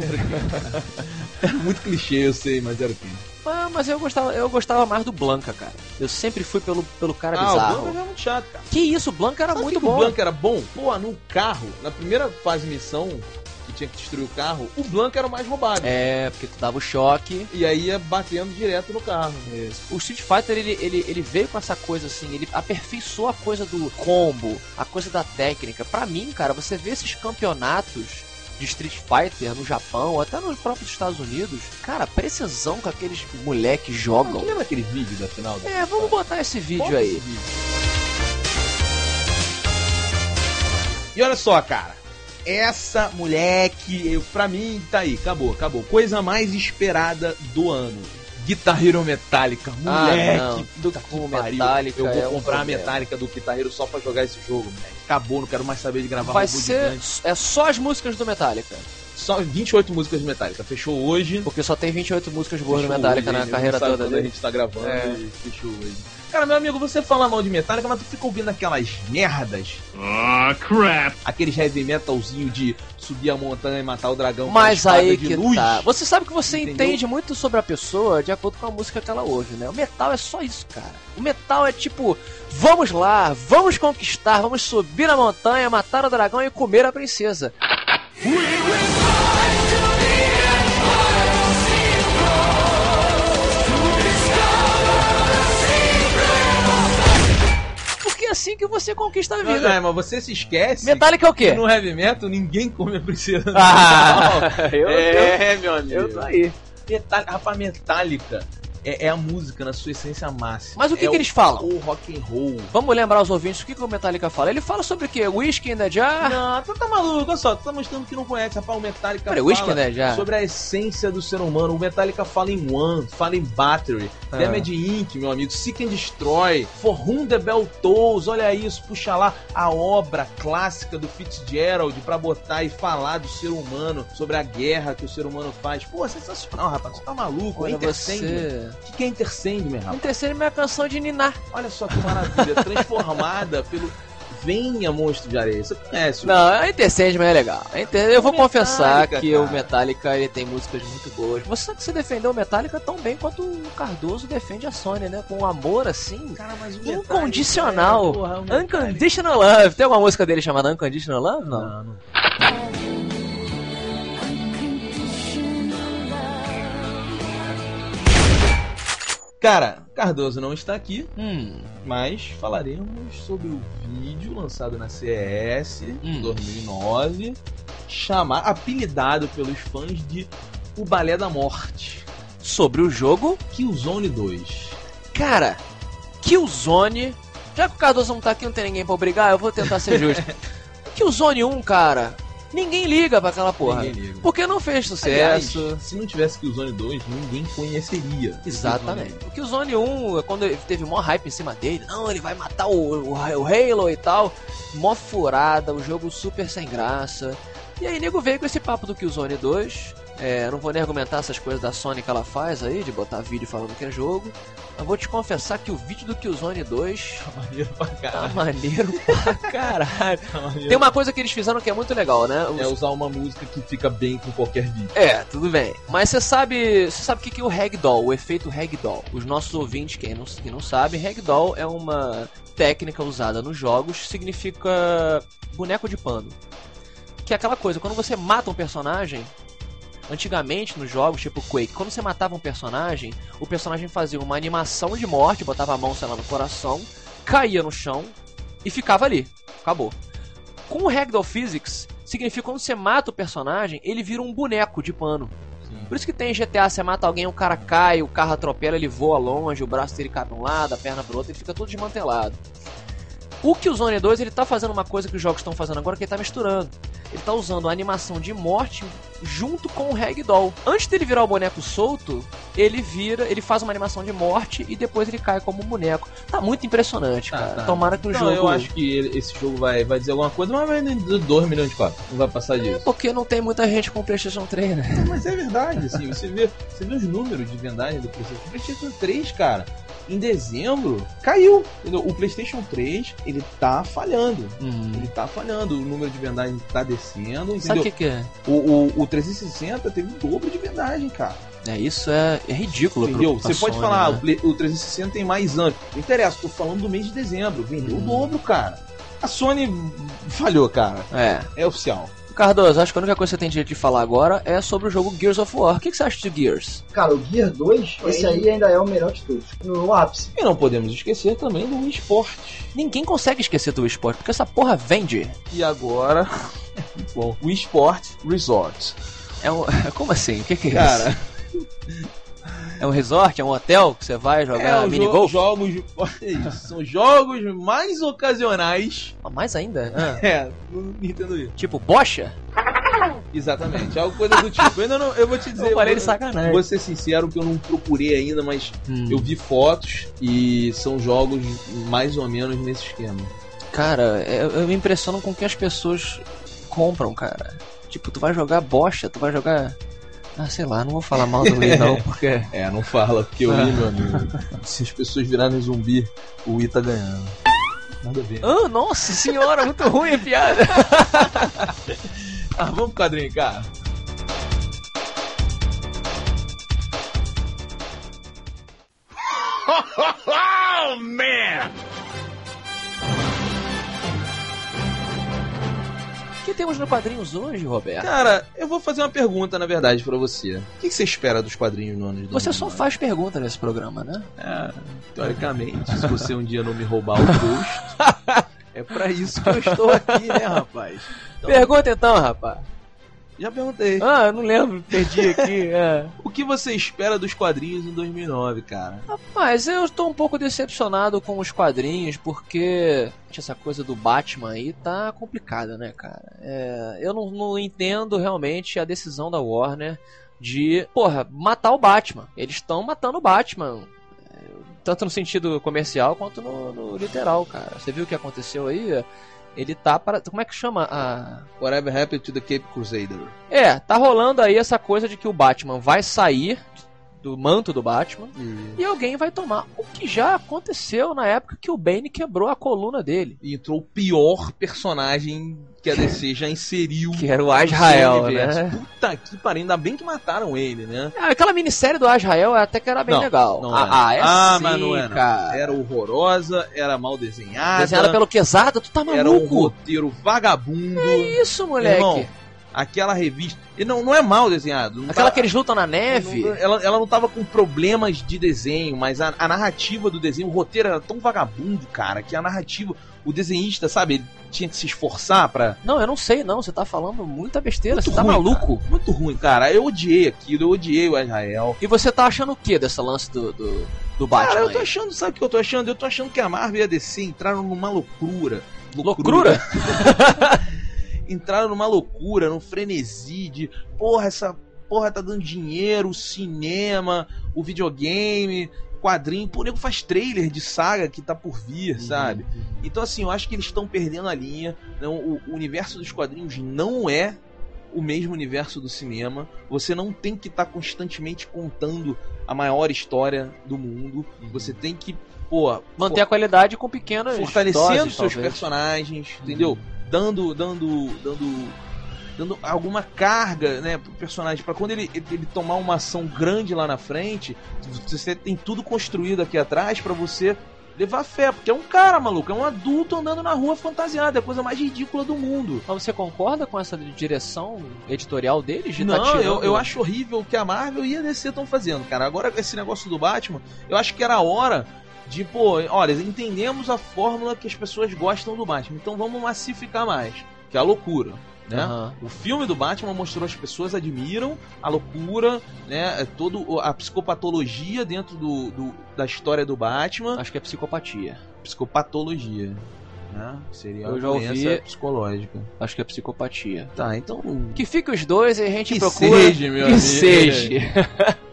Era muito clichê, eu sei, mas era o Ken. Ah, mas eu gostava, eu gostava mais do Blanca, cara. Eu sempre fui pelo, pelo cara ah, o bizarro. Blanca era muito chato, cara. Que isso, o Blanca era Sabe muito que bom. O Blanca era bom? Pô, no carro, na primeira fase missão, que tinha que destruir o carro, o Blanca era o mais roubado. É, porque tu dava o choque. E aí ia batendo direto no carro. O Street Fighter, ele, ele, ele veio com essa coisa assim, ele aperfeiçoou a coisa do combo, a coisa da técnica. Pra mim, cara, você vê esses campeonatos de Street Fighter no Japão, até nos próprios Estados Unidos, cara, a precisão que aqueles moleques jogam. lembra aquele vídeo da final? Da É, vamos botar esse vídeo Bota aí. esse vídeo. E olha só, cara. Essa moleque, eu, pra mim, tá aí, acabou, acabou. Coisa mais esperada do ano. Guitar Hero Metallica, Ah, moleque. não. puta Do que com pariu. Metallica Eu vou é comprar a. Metallica do Guitar Hero só pra jogar esse jogo, moleque. Acabou, não quero mais saber de gravar Vai robô ser. gigante. É só as músicas do Metallica. Só 28 músicas de Metallica. Fechou hoje. Porque só tem 28 músicas boas do Metallica hoje, na ele carreira toda quando a gente tá gravando É. e fechou hoje. Cara, meu amigo, você fala mal de Metallica, mas tu fica ouvindo aquelas merdas. Ah, crap. Aqueles heavy metalzinho de subir a montanha e matar o dragão Mas com a aí de que luz. tá. Você sabe que você Entendeu? entende muito sobre a pessoa de acordo com a música que ela ouve, né? O metal é só isso, cara. O metal é tipo, vamos lá, vamos conquistar, vamos subir a montanha, matar o dragão e comer a princesa. Assim que você conquista a Não, vida. não, mas você se esquece Metallica é o que quê? no heavy metal ninguém come a princesa. Ah, eu, é, meu amigo. eu tô aí. Metallica, rapaz, Metallica é, é a música na sua essência máxima. Mas o que, É que eles falam? O rock and roll. Vamos lembrar os ouvintes o que, que o Metallica fala. Ele fala sobre o quê? Whisky in the jar? Não, tu tá maluco, olha só, tu tá mostrando que não conhece, rapaz, o Metallica Peraí, fala Whisky the jar? sobre a essência do ser humano. O Metallica fala em One, fala em Battery, É. Damage Inc., meu amigo, Seek and Destroy, For Whom the Bell Tolls, olha isso, puxa lá a obra clássica do Fitzgerald pra botar e falar do ser humano, sobre a guerra que o ser humano faz. Pô, sensacional, rapaz, você tá maluco, é Olha Enter você. Sandman. O que que é Enter Sandman, rapaz? Em terceiro, minha canção de Ninar. Olha só que maravilha, transformada pelo... Venha, monstro de areia. Você conhece o Não, a Enter Sandman é legal. A Enter- Eu vou Metallica, confessar que cara. o Metallica ele tem músicas muito boas. Você sabe que você defendeu o Metallica tão bem quanto o Cardoso defende a Sony, né? Com um amor assim. Cara, mas o Incondicional. é, porra, Unconditional Love. Tem alguma música dele chamada Unconditional Love? Não. Não, não. Cara, Cardoso não está aqui, Hum. mas falaremos sobre o vídeo lançado na CES Hum. 2009, chamar, apelidado pelos fãs de O Balé da Morte, Sobre o jogo, Killzone 2. cara, Killzone. Já que o Cardoso não tá aqui, não tem ninguém pra obrigar, eu vou tentar ser justo. Killzone 1, cara, ninguém liga pra aquela porra. Ninguém liga. Porque não fez Aliás, sucesso. se não tivesse Killzone 2, ninguém conheceria. Exatamente. O Killzone 1, quando teve mó hype em cima dele, não, ele vai matar o, o, o Halo e tal. Mó furada, o jogo super sem graça. E aí, nego veio com esse papo do Killzone 2. É, não vou nem argumentar essas coisas da Sony que ela faz aí, de botar vídeo falando que é jogo. Mas vou te confessar que o vídeo do Killzone 2 Maneiro pra tá caralho. maneiro pra caralho. Tá maneiro. Tem uma coisa que eles fizeram que é muito legal, né? Os- É usar uma música que fica bem com qualquer vídeo. É, tudo bem. Mas você sabe, você sabe o que que é o ragdoll, o efeito ragdoll? Os nossos ouvintes, quem não, que não sabe, ragdoll é uma técnica usada nos jogos, significa boneco de pano. Que é aquela coisa, quando você mata um personagem, antigamente nos jogos tipo Quake, quando você matava um personagem, o personagem fazia uma animação de morte, botava a mão, sei lá, no coração, caía no chão e ficava ali. Acabou. Com o Ragdoll Physics, significa que quando você mata o personagem, ele vira um boneco de pano. Por isso que tem em GTA, você mata alguém, o cara cai, o carro atropela, ele voa longe, o braço dele cai pra um lado, a perna pro outro, ele fica todo desmantelado. O Killzone 2, ele tá fazendo uma coisa que os jogos estão fazendo agora, que ele tá misturando. Ele tá usando a animação de morte junto com o Ragdoll. Antes dele virar o boneco solto, ele vira, ele faz uma animação de morte e depois ele cai como um boneco. Tá muito impressionante, Tá, cara. tá. Tomara que o Não, jogo... eu acho que ele- esse jogo vai, vai dizer alguma coisa, mas vai de 2 milhões de cópias. Não vai passar disso. Porque não tem muita gente com PlayStation 3, né? Mas é verdade, assim, você vê, você vê os números de vendagem do PlayStation. O PlayStation 3, cara, em dezembro, caiu. entendeu? O PlayStation 3, ele tá falhando. Ele tá falhando, o número de vendagem tá descendo, Sabe entendeu? o que, que é? O, o, o 360 teve o dobro de vendagem, cara. É, isso é, é ridículo. Entendeu? Você pode falar, né? o, Play- o 360 tem mais anos. Não interessa, tô falando do mês de dezembro. Vendeu Hum. o dobro, cara. A Sony falhou, cara. É. É oficial. Cardoso, acho que a única coisa que você tem direito de falar agora é sobre o jogo Gears of War. O que, que você acha de Gears? Cara, o Gear 2, esse aí ainda é o melhor de todos. No ápice. E não podemos esquecer também do Wii Sport. Ninguém consegue esquecer do esporte, porque essa porra vende. E agora, muito bom, Wii Sport Resort. É um. Como assim? O que, que é Cara, isso? É um resort? É um hotel que você vai jogar é, os mini jo- golf? jogos, é são jogos mais ocasionais. Ah, Mais ainda? Ah. É, no Nintendo Wii. Tipo, bocha? Exatamente, algo coisa do tipo. Eu ainda não, eu vou te dizer, Eu parei vou- de sacanagem. Vou ser sincero que eu não procurei ainda, mas Hum. eu vi fotos e são jogos mais ou menos nesse esquema. Cara, eu, eu me impressiono com o que as pessoas compram, cara. Tipo, tu vai jogar bocha, tu vai jogar. Ah, sei lá, não vou falar mal do Wii não, porque. É, não fala, porque o Ah. Wii, meu amigo, se as pessoas virarem zumbi, o Wii tá ganhando. Nada a ver. Ah, nossa senhora, muito ruim a piada. Ah, vamos pro quadrinho, cara. Temos no quadrinhos hoje, Roberto? Cara, eu vou fazer uma pergunta, na verdade, pra você. O que que você espera dos quadrinhos no ano de Você só 2009? faz pergunta nesse programa, né? É, teoricamente, se você um dia não me roubar o posto, é pra isso que eu estou aqui, né, rapaz? Então, Pergunta então, rapaz. Já perguntei. Ah, eu não lembro, perdi aqui. É. O que você espera dos quadrinhos em 2009, cara? Rapaz, eu tô um pouco decepcionado com os quadrinhos, porque essa coisa do Batman aí tá complicada, né, cara? É, eu não, não entendo realmente a decisão da Warner de, porra, matar o Batman. Eles estão matando o Batman. Tanto no sentido comercial quanto no, no literal, cara. Você viu o que aconteceu aí? Ele tá para. Como é que chama a. Whatever happened to the Cape Crusader? É, tá rolando aí essa coisa de que o Batman vai sair do manto do Batman e alguém vai tomar. O que já aconteceu na época que o Bane quebrou a coluna dele. E entrou o pior personagem que a DC já inseriu. Que era o Azrael, né? Puta que pariu, ainda bem que mataram ele, né? Ah, aquela minissérie do Azrael até que era bem Não, legal. não ah, era. ah, é Ah, sim, mas não era. cara. Era horrorosa, era mal desenhada. Desenhada pelo Quesada, tu tá Era um maluco? roteiro vagabundo. Isso, moleque. Irmão, aquela revista. E não, não é mal desenhado. Aquela tá- que eles lutam na neve. não- ela, ela não tava com problemas de desenho, mas a, a narrativa do desenho, o roteiro era tão vagabundo, cara, que a narrativa, o desenhista, sabe, ele tinha que se esforçar pra. Não, eu não sei, não. Você tá falando muita besteira. Muito Você tá ruim, maluco. cara, muito ruim, cara. Eu odiei aquilo, eu odiei o Israel. E você tá achando o que dessa lance do, do, do Batman? Cara, eu tô aí? achando, sabe o que eu tô achando? Eu tô achando que a Marvel e a DC entraram numa loucura. Loucura? entraram numa loucura, num frenesi de porra, essa porra tá dando dinheiro, o cinema, o videogame, quadrinho, pô, o nego faz trailer de saga que tá por vir, sabe? Então assim, eu acho que eles estão perdendo a linha. Não, o, o universo dos quadrinhos não é o mesmo universo do cinema. Você não tem que estar constantemente contando a maior história do mundo. Você tem que, pô, Manter a qualidade com pequenas fortalecendo doses, seus talvez. personagens, entendeu? Dando, dando, dando, dando alguma carga, né, pro personagem para quando ele, ele tomar uma ação grande lá na frente, você tem tudo construído aqui atrás pra você levar fé, porque é um cara maluco, é um adulto andando na rua fantasiado, é a coisa mais ridícula do mundo. Mas você concorda com essa direção editorial deles? De Não, tá eu, eu acho horrível o que a Marvel e a DC estão fazendo, cara. Agora, esse negócio do Batman, eu acho que era a hora de, pô, olha, entendemos a fórmula que as pessoas gostam do Batman, então vamos massificar mais, que é a loucura. Né? Aham. O filme do Batman mostrou as pessoas admiram a loucura, né? é Todo a psicopatologia dentro do, do- da história do Batman, Acho que é psicopatia. psicopatologia, né? Seria Eu já doença ouvi- psicológica. Aque é psicopatia. Tá, então Que fique os dois e a gente Que procura. seja, meu que amigo. seja.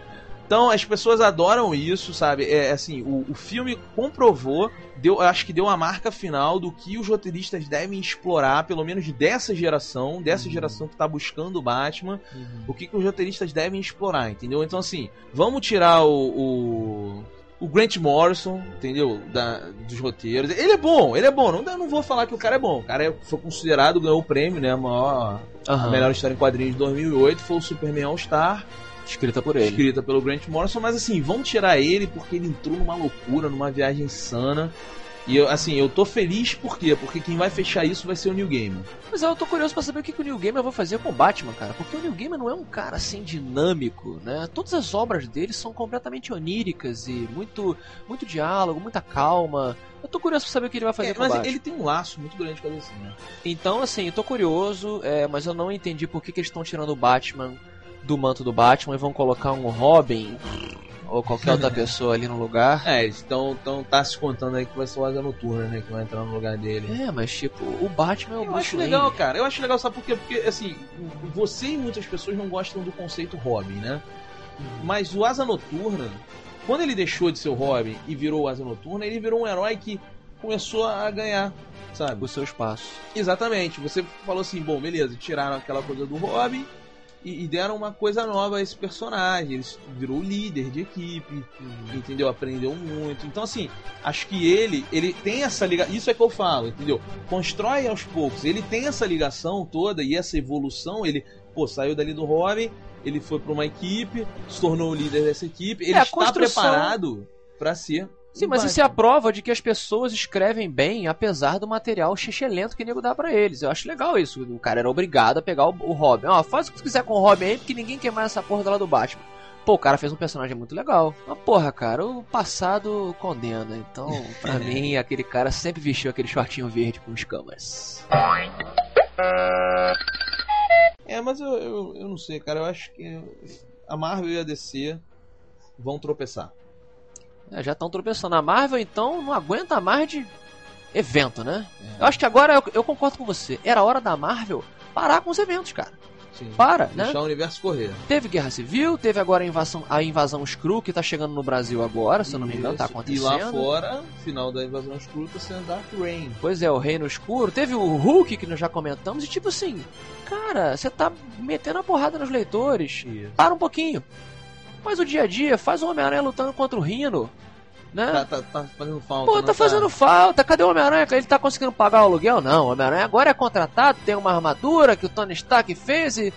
Então as pessoas adoram isso, sabe? É assim, o, o filme comprovou, deu, eu acho que deu a marca final do que os roteiristas devem explorar, pelo menos dessa geração, dessa geração que tá buscando o Batman, o que, que os roteiristas devem explorar, entendeu? Então assim, vamos tirar o, o, o Grant Morrison, entendeu? Da, dos roteiros. Ele é bom, ele é bom. Não, não vou falar que o cara é bom. O cara é- foi considerado, ganhou o prêmio, né? A, maior, a Aham. melhor história em quadrinhos de 2008 foi o Superman All Star Escrita por ele. escrita pelo Grant Morrison, mas assim, vamos tirar ele porque ele entrou numa loucura, numa viagem insana. E eu, assim, eu tô feliz por quê? Porque quem vai fechar isso vai ser o New Game. Mas eu tô curioso pra saber o que, que o Neil Gaiman vai fazer com o Batman, cara. Porque o Neil Gaiman não é um cara assim dinâmico, né? Todas as obras dele são completamente oníricas e muito, muito diálogo, muita calma. Eu tô curioso pra saber o que ele vai fazer É, com o mas ele tem um laço muito grande com a DC, né? Então, assim, eu tô curioso, é, mas eu não entendi por que, que eles estão tirando o Batman do manto do Batman e vão colocar um Robin ou qualquer outra pessoa ali no lugar. É, eles estão tão, tá se contando aí que vai ser o Asa Noturna, né? Que vai entrar no lugar dele. É, mas tipo, o Batman é o Eu acho Wayne. legal, cara. Eu acho legal, sabe por quê? Porque, assim, você e muitas pessoas não gostam do conceito Robin, né? Mas o Asa Noturna, quando ele deixou de ser o Robin e virou o Asa Noturna, ele virou um herói que começou a ganhar, sabe? O seu espaço. Exatamente. Você falou assim, bom, beleza, tiraram aquela coisa do Robin e, e deram uma coisa nova a esse personagem. Ele virou líder de equipe, entendeu? Aprendeu muito. Então, assim, acho que ele, ele tem essa ligação. Isso é que eu falo, entendeu? Constrói aos poucos. Ele tem essa ligação toda e essa evolução. Ele, pô, saiu dali do Robin, ele foi pra uma equipe, se tornou o líder dessa equipe. Ele É, está construção- preparado pra ser. Sim, mas isso é a prova de que as pessoas escrevem bem, apesar do material lento que o nego dá pra eles. Eu acho legal isso. O cara era obrigado a pegar o, o Robin. Ó, faz o que tu quiser com o Robin aí, porque ninguém quer mais essa porra lá do Batman. Pô, o cara fez um personagem muito legal. Mas, porra, cara, o passado condena. Então, pra mim, aquele cara sempre vestiu aquele shortinho verde com escamas. É, mas eu, eu, eu não sei, cara. Eu acho que a Marvel e a DC vão tropeçar. É, já estão tropeçando. A Marvel, então, não aguenta mais de evento, né? Eu acho que agora eu, eu concordo com você. Era hora da Marvel parar com os eventos, cara. Sim. Para, né? Deixar o universo correr. Teve Guerra Civil, teve agora a invasão, a invasão Skrull, que tá chegando no Brasil agora, se eu não me engano, tá Isso. acontecendo. E lá fora, final da invasão escura tá sendo Dark Reign. Pois é, o Reino Escuro. Teve o Hulk, que nós já comentamos, e tipo assim, cara, você tá metendo a porrada nos leitores. Para um pouquinho. Faz o dia a dia, faz o Homem-Aranha lutando contra o Rino. Né? Tá, tá, tá fazendo falta. Pô, não tá fazendo falta. Cadê o Homem-Aranha? Ele tá conseguindo pagar o aluguel? Não, o Homem-Aranha agora é contratado, tem uma armadura que o Tony Stark fez e.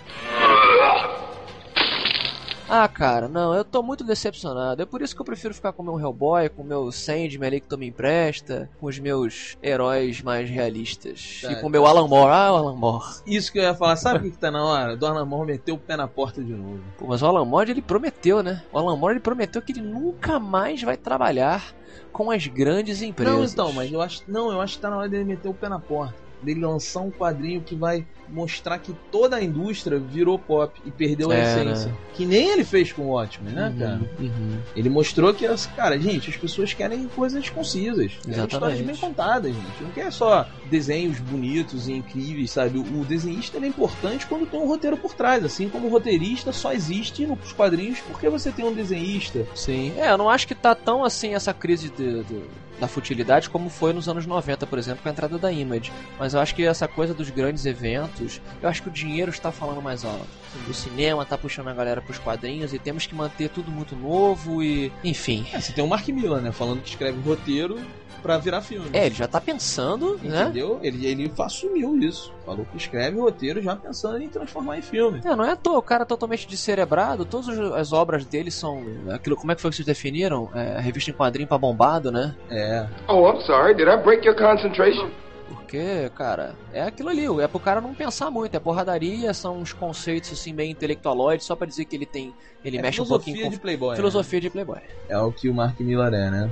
Ah, cara, não, eu tô muito decepcionado. É por isso que eu prefiro ficar com o meu Hellboy, com o meu Sandman ali que tu me empresta, com os meus heróis mais realistas. Tá, e com o meu Alan Moore. Ah, o Alan Moore. Isso que eu ia falar, sabe o que, que tá na hora? Do Alan Moore meteu o pé na porta de novo. Pô, mas o Alan Moore, ele prometeu, né? O Alan Moore, ele prometeu que ele nunca mais vai trabalhar com as grandes empresas. Não, então, mas eu acho. Não, eu acho que tá na hora dele meter o pé na porta. Dele lançar um quadrinho que vai mostrar que toda a indústria virou pop e perdeu a É, essência. né? Que nem ele fez com o Watchmen, né, Uhum, cara? uhum. Ele mostrou que, as, cara, gente, as pessoas querem coisas concisas. Querem Exatamente. histórias bem contadas, gente. Não quer só desenhos bonitos e incríveis, sabe? O, desenhista é importante quando tem um roteiro por trás. Assim como o roteirista só existe nos quadrinhos porque você tem um desenhista. Sim. É, eu não acho que tá tão assim essa crise de- de- da futilidade como foi nos anos 90, por exemplo, com a entrada da Image. Mas eu acho que essa coisa dos grandes eventos, eu acho que o dinheiro está falando mais alto. O cinema tá puxando a galera pros quadrinhos e temos que manter tudo muito novo e. Enfim. É, você tem o Mark Miller, né? Falando que escreve roteiro pra virar filme. É, ele já tá pensando, né? Entendeu? Ele, ele assumiu isso. Falou que escreve roteiro já pensando em transformar em filme. É, não é à toa, o cara é totalmente descerebrado, todas as obras dele são. aquilo Como é que foi que vocês definiram? É, revista em quadrinho pra bombado, né? É. Oh, I'm sorry. Did I break your concentration? Porque, cara, é aquilo ali, é pro cara não pensar muito, é porradaria, são uns conceitos assim meio intelectualoides, só pra dizer que ele tem. Ele É mexe um pouquinho com de Playboy. né? filosofia de Playboy. É o que o Mark Miller é, né?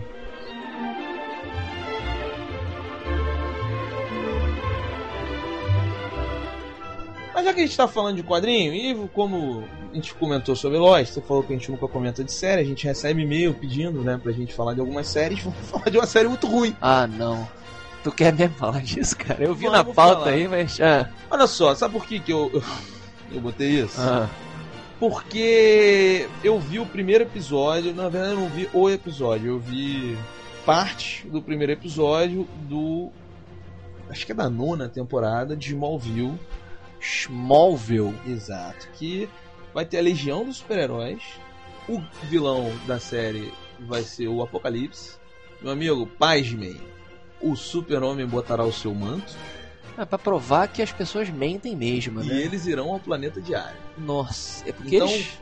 Mas já que a gente tá falando de quadrinho, e como a gente comentou sobre Lost, você falou que a gente nunca comenta de série, a gente recebe e-mail pedindo, né, pra gente falar de algumas séries, vamos falar de uma série muito ruim. Ah, não. Tu quer mesmo falar disso, cara? Eu vi Vamos na pauta falar. aí, mas. Ah, Olha só, sabe por que, que eu, eu, eu botei isso? ah. Porque eu vi o primeiro episódio, na verdade eu não vi o episódio, eu vi parte do primeiro episódio do. Acho que é da nona temporada de Smallville. Smallville. Exato. Que vai ter a Legião dos Super-Heróis. O vilão da série vai ser o Apocalipse. Meu amigo, pasmem. O Super-Homem botará o seu manto É pra provar que as pessoas mentem mesmo, e né? eles irão ao planeta diário. Nossa, é porque Então, eles.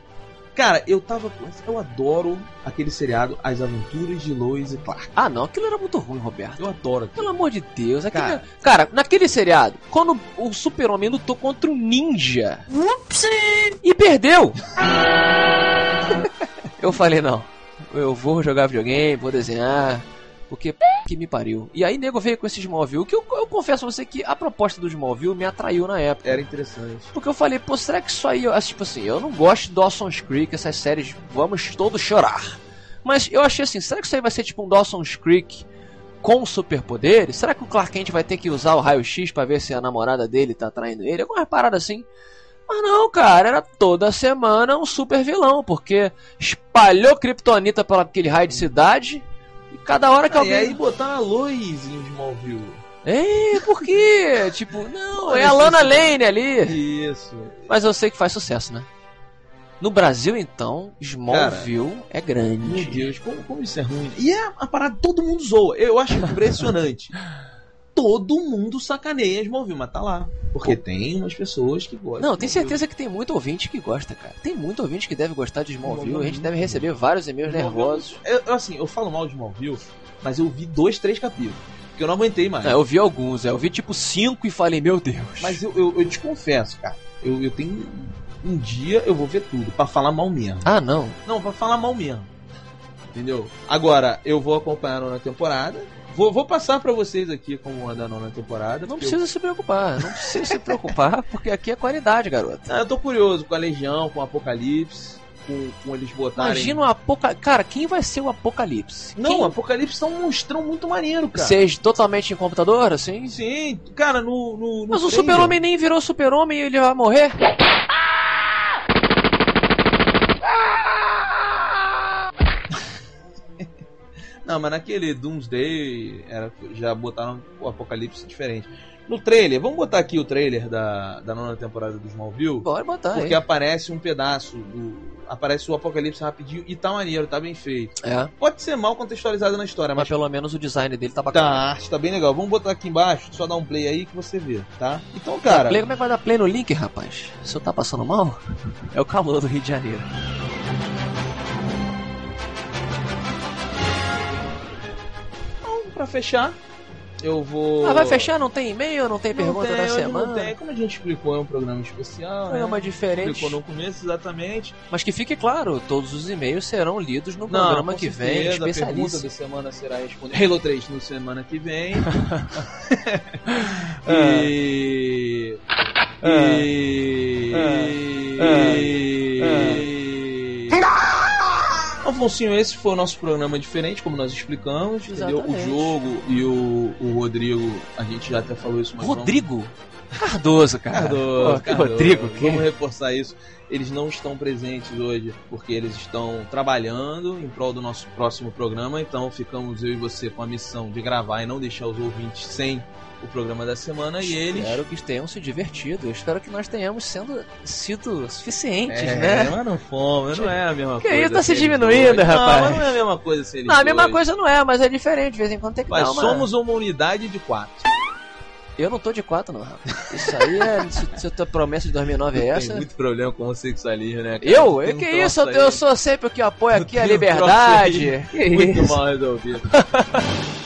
Cara, eu tava. Eu adoro aquele seriado As Aventuras de Lois e Clark. Ah, não, aquilo era muito ruim, Roberto. Eu adoro aquilo. Pelo amor de Deus, aquele... Cara. cara. naquele seriado, quando o super-homem lutou contra um ninja e perdeu. eu falei, não, eu vou jogar videogame, vou desenhar, porque que me pariu. E aí nego veio com esse Smallville, que eu, eu confesso a você que a proposta do Smallville me atraiu na época. Era interessante. Porque eu falei, pô, será que isso aí, tipo assim, eu não gosto de Dawson's Creek, essas séries, vamos todos chorar. Mas eu achei assim, será que isso aí vai ser tipo um Dawson's Creek com superpoderes? Será que o Clark Kent vai ter que usar o raio-x pra ver se a namorada dele tá traindo ele? Alguma parada assim. Mas não, cara, era toda semana um super vilão, porque espalhou Kryptonita pela aquele raio de cidade cada hora que alguém... e aí botar a Lois em Smallville. Ei, por quê? tipo, não, Olha, é a isso- Lana Lane ali. Isso. Mas eu sei que faz sucesso, né? No Brasil, então, Smallville é grande. Meu Deus, como, como isso é ruim. E é a parada, todo mundo zoa. Eu acho impressionante. todo mundo sacaneia Smallville, mas tá lá. Porque tem umas pessoas que gostam. Não, tenho certeza que tem muito ouvinte que gosta, cara. Tem muito ouvinte que deve gostar de Smallville. A gente deve receber vários e-mails nervosos. Eu, eu, assim, eu falo mal de Smallville, mas eu vi dois, três capítulos. Porque eu não aguentei mais. É, eu vi alguns, é, eu vi tipo cinco e falei, meu Deus. Mas eu, eu, eu te confesso, cara. Eu, eu tenho. Um dia eu vou ver tudo, pra falar mal mesmo. Ah, não. Não, pra falar mal mesmo. Entendeu? Agora, eu vou acompanhar a nona temporada. Vou, vou passar pra vocês aqui como anda a nona temporada. Não precisa se preocupar, não precisa se preocupar, porque aqui é qualidade, garoto. Eu, Ah, eu tô curioso com a Legião, com o Apocalipse, com, com eles botarem. Imagina o Apocalipse. Cara, quem vai ser o Apocalipse? Não, o Quem? Apocalipse é um monstrão muito maneiro, cara. Seja totalmente em computador, assim? Sim, cara, no. no, no Mas o super-homem nem virou super-homem e ele vai morrer? Não, mas naquele Doomsday era, já botaram o Apocalipse diferente. No trailer, vamos botar aqui o trailer da, da nona temporada do Smallville. Bora botar, Porque hein? aparece um pedaço do. Aparece o Apocalipse rapidinho e tá maneiro, tá bem feito. É, Pode ser mal contextualizado na história, mas mas pelo menos o design dele tá tá, bacana. a arte tá bem legal. Vamos botar aqui embaixo, só dar um play aí que você vê, tá? Então, cara. Play, como é que vai dar play no link, rapaz? O senhor tá passando mal? É o calor do Rio de Janeiro. Pra fechar, eu vou. Ah, vai fechar? Não tem e-mail? Não tem Não pergunta tem, da semana? Não tem. Como a gente explicou, é um programa especial. Programa né? diferente. Explicou no começo, exatamente. Mas que fique claro, todos os e-mails serão lidos no programa com que vem, certeza, A pergunta especialista. da semana será respondida. Halo 3 no semana que vem. É. e. É. E. É. E. Alfonsinho, esse foi o nosso programa diferente, como nós explicamos. Entendeu? O Exatamente. jogo e o, o Rodrigo, a gente já até falou isso, vamos- Rodrigo? Cardoso, cara. Cardoso, Pô, Cardoso. Rodrigo, que... Vamos reforçar isso. Eles não estão presentes hoje porque eles estão trabalhando em prol do nosso próximo programa. Então ficamos eu e você com a missão de gravar e não deixar os ouvintes sem o programa da semana. E eles. Espero que tenham se divertido. Eu espero que nós tenhamos sendo, sido suficientes, É, né? mas não fomos, não é a mesma Que coisa. isso, tá se diminuindo, dois. rapaz. Não, não é a mesma coisa se eles Não, a mesma dois. coisa não é, mas é diferente. De vez em quando tem que Mas dar uma... somos uma unidade de quatro. Eu não tô de quatro, não, rapaz. Isso aí é... Se, se a tua promessa de 2009 é Tem essa... muito problema com o homossexualismo, né? cara? Eu? Tem um que isso? Eu, eu sou sempre o que apoia aqui a Tem um liberdade. aí Que Muito isso? mal resolvido.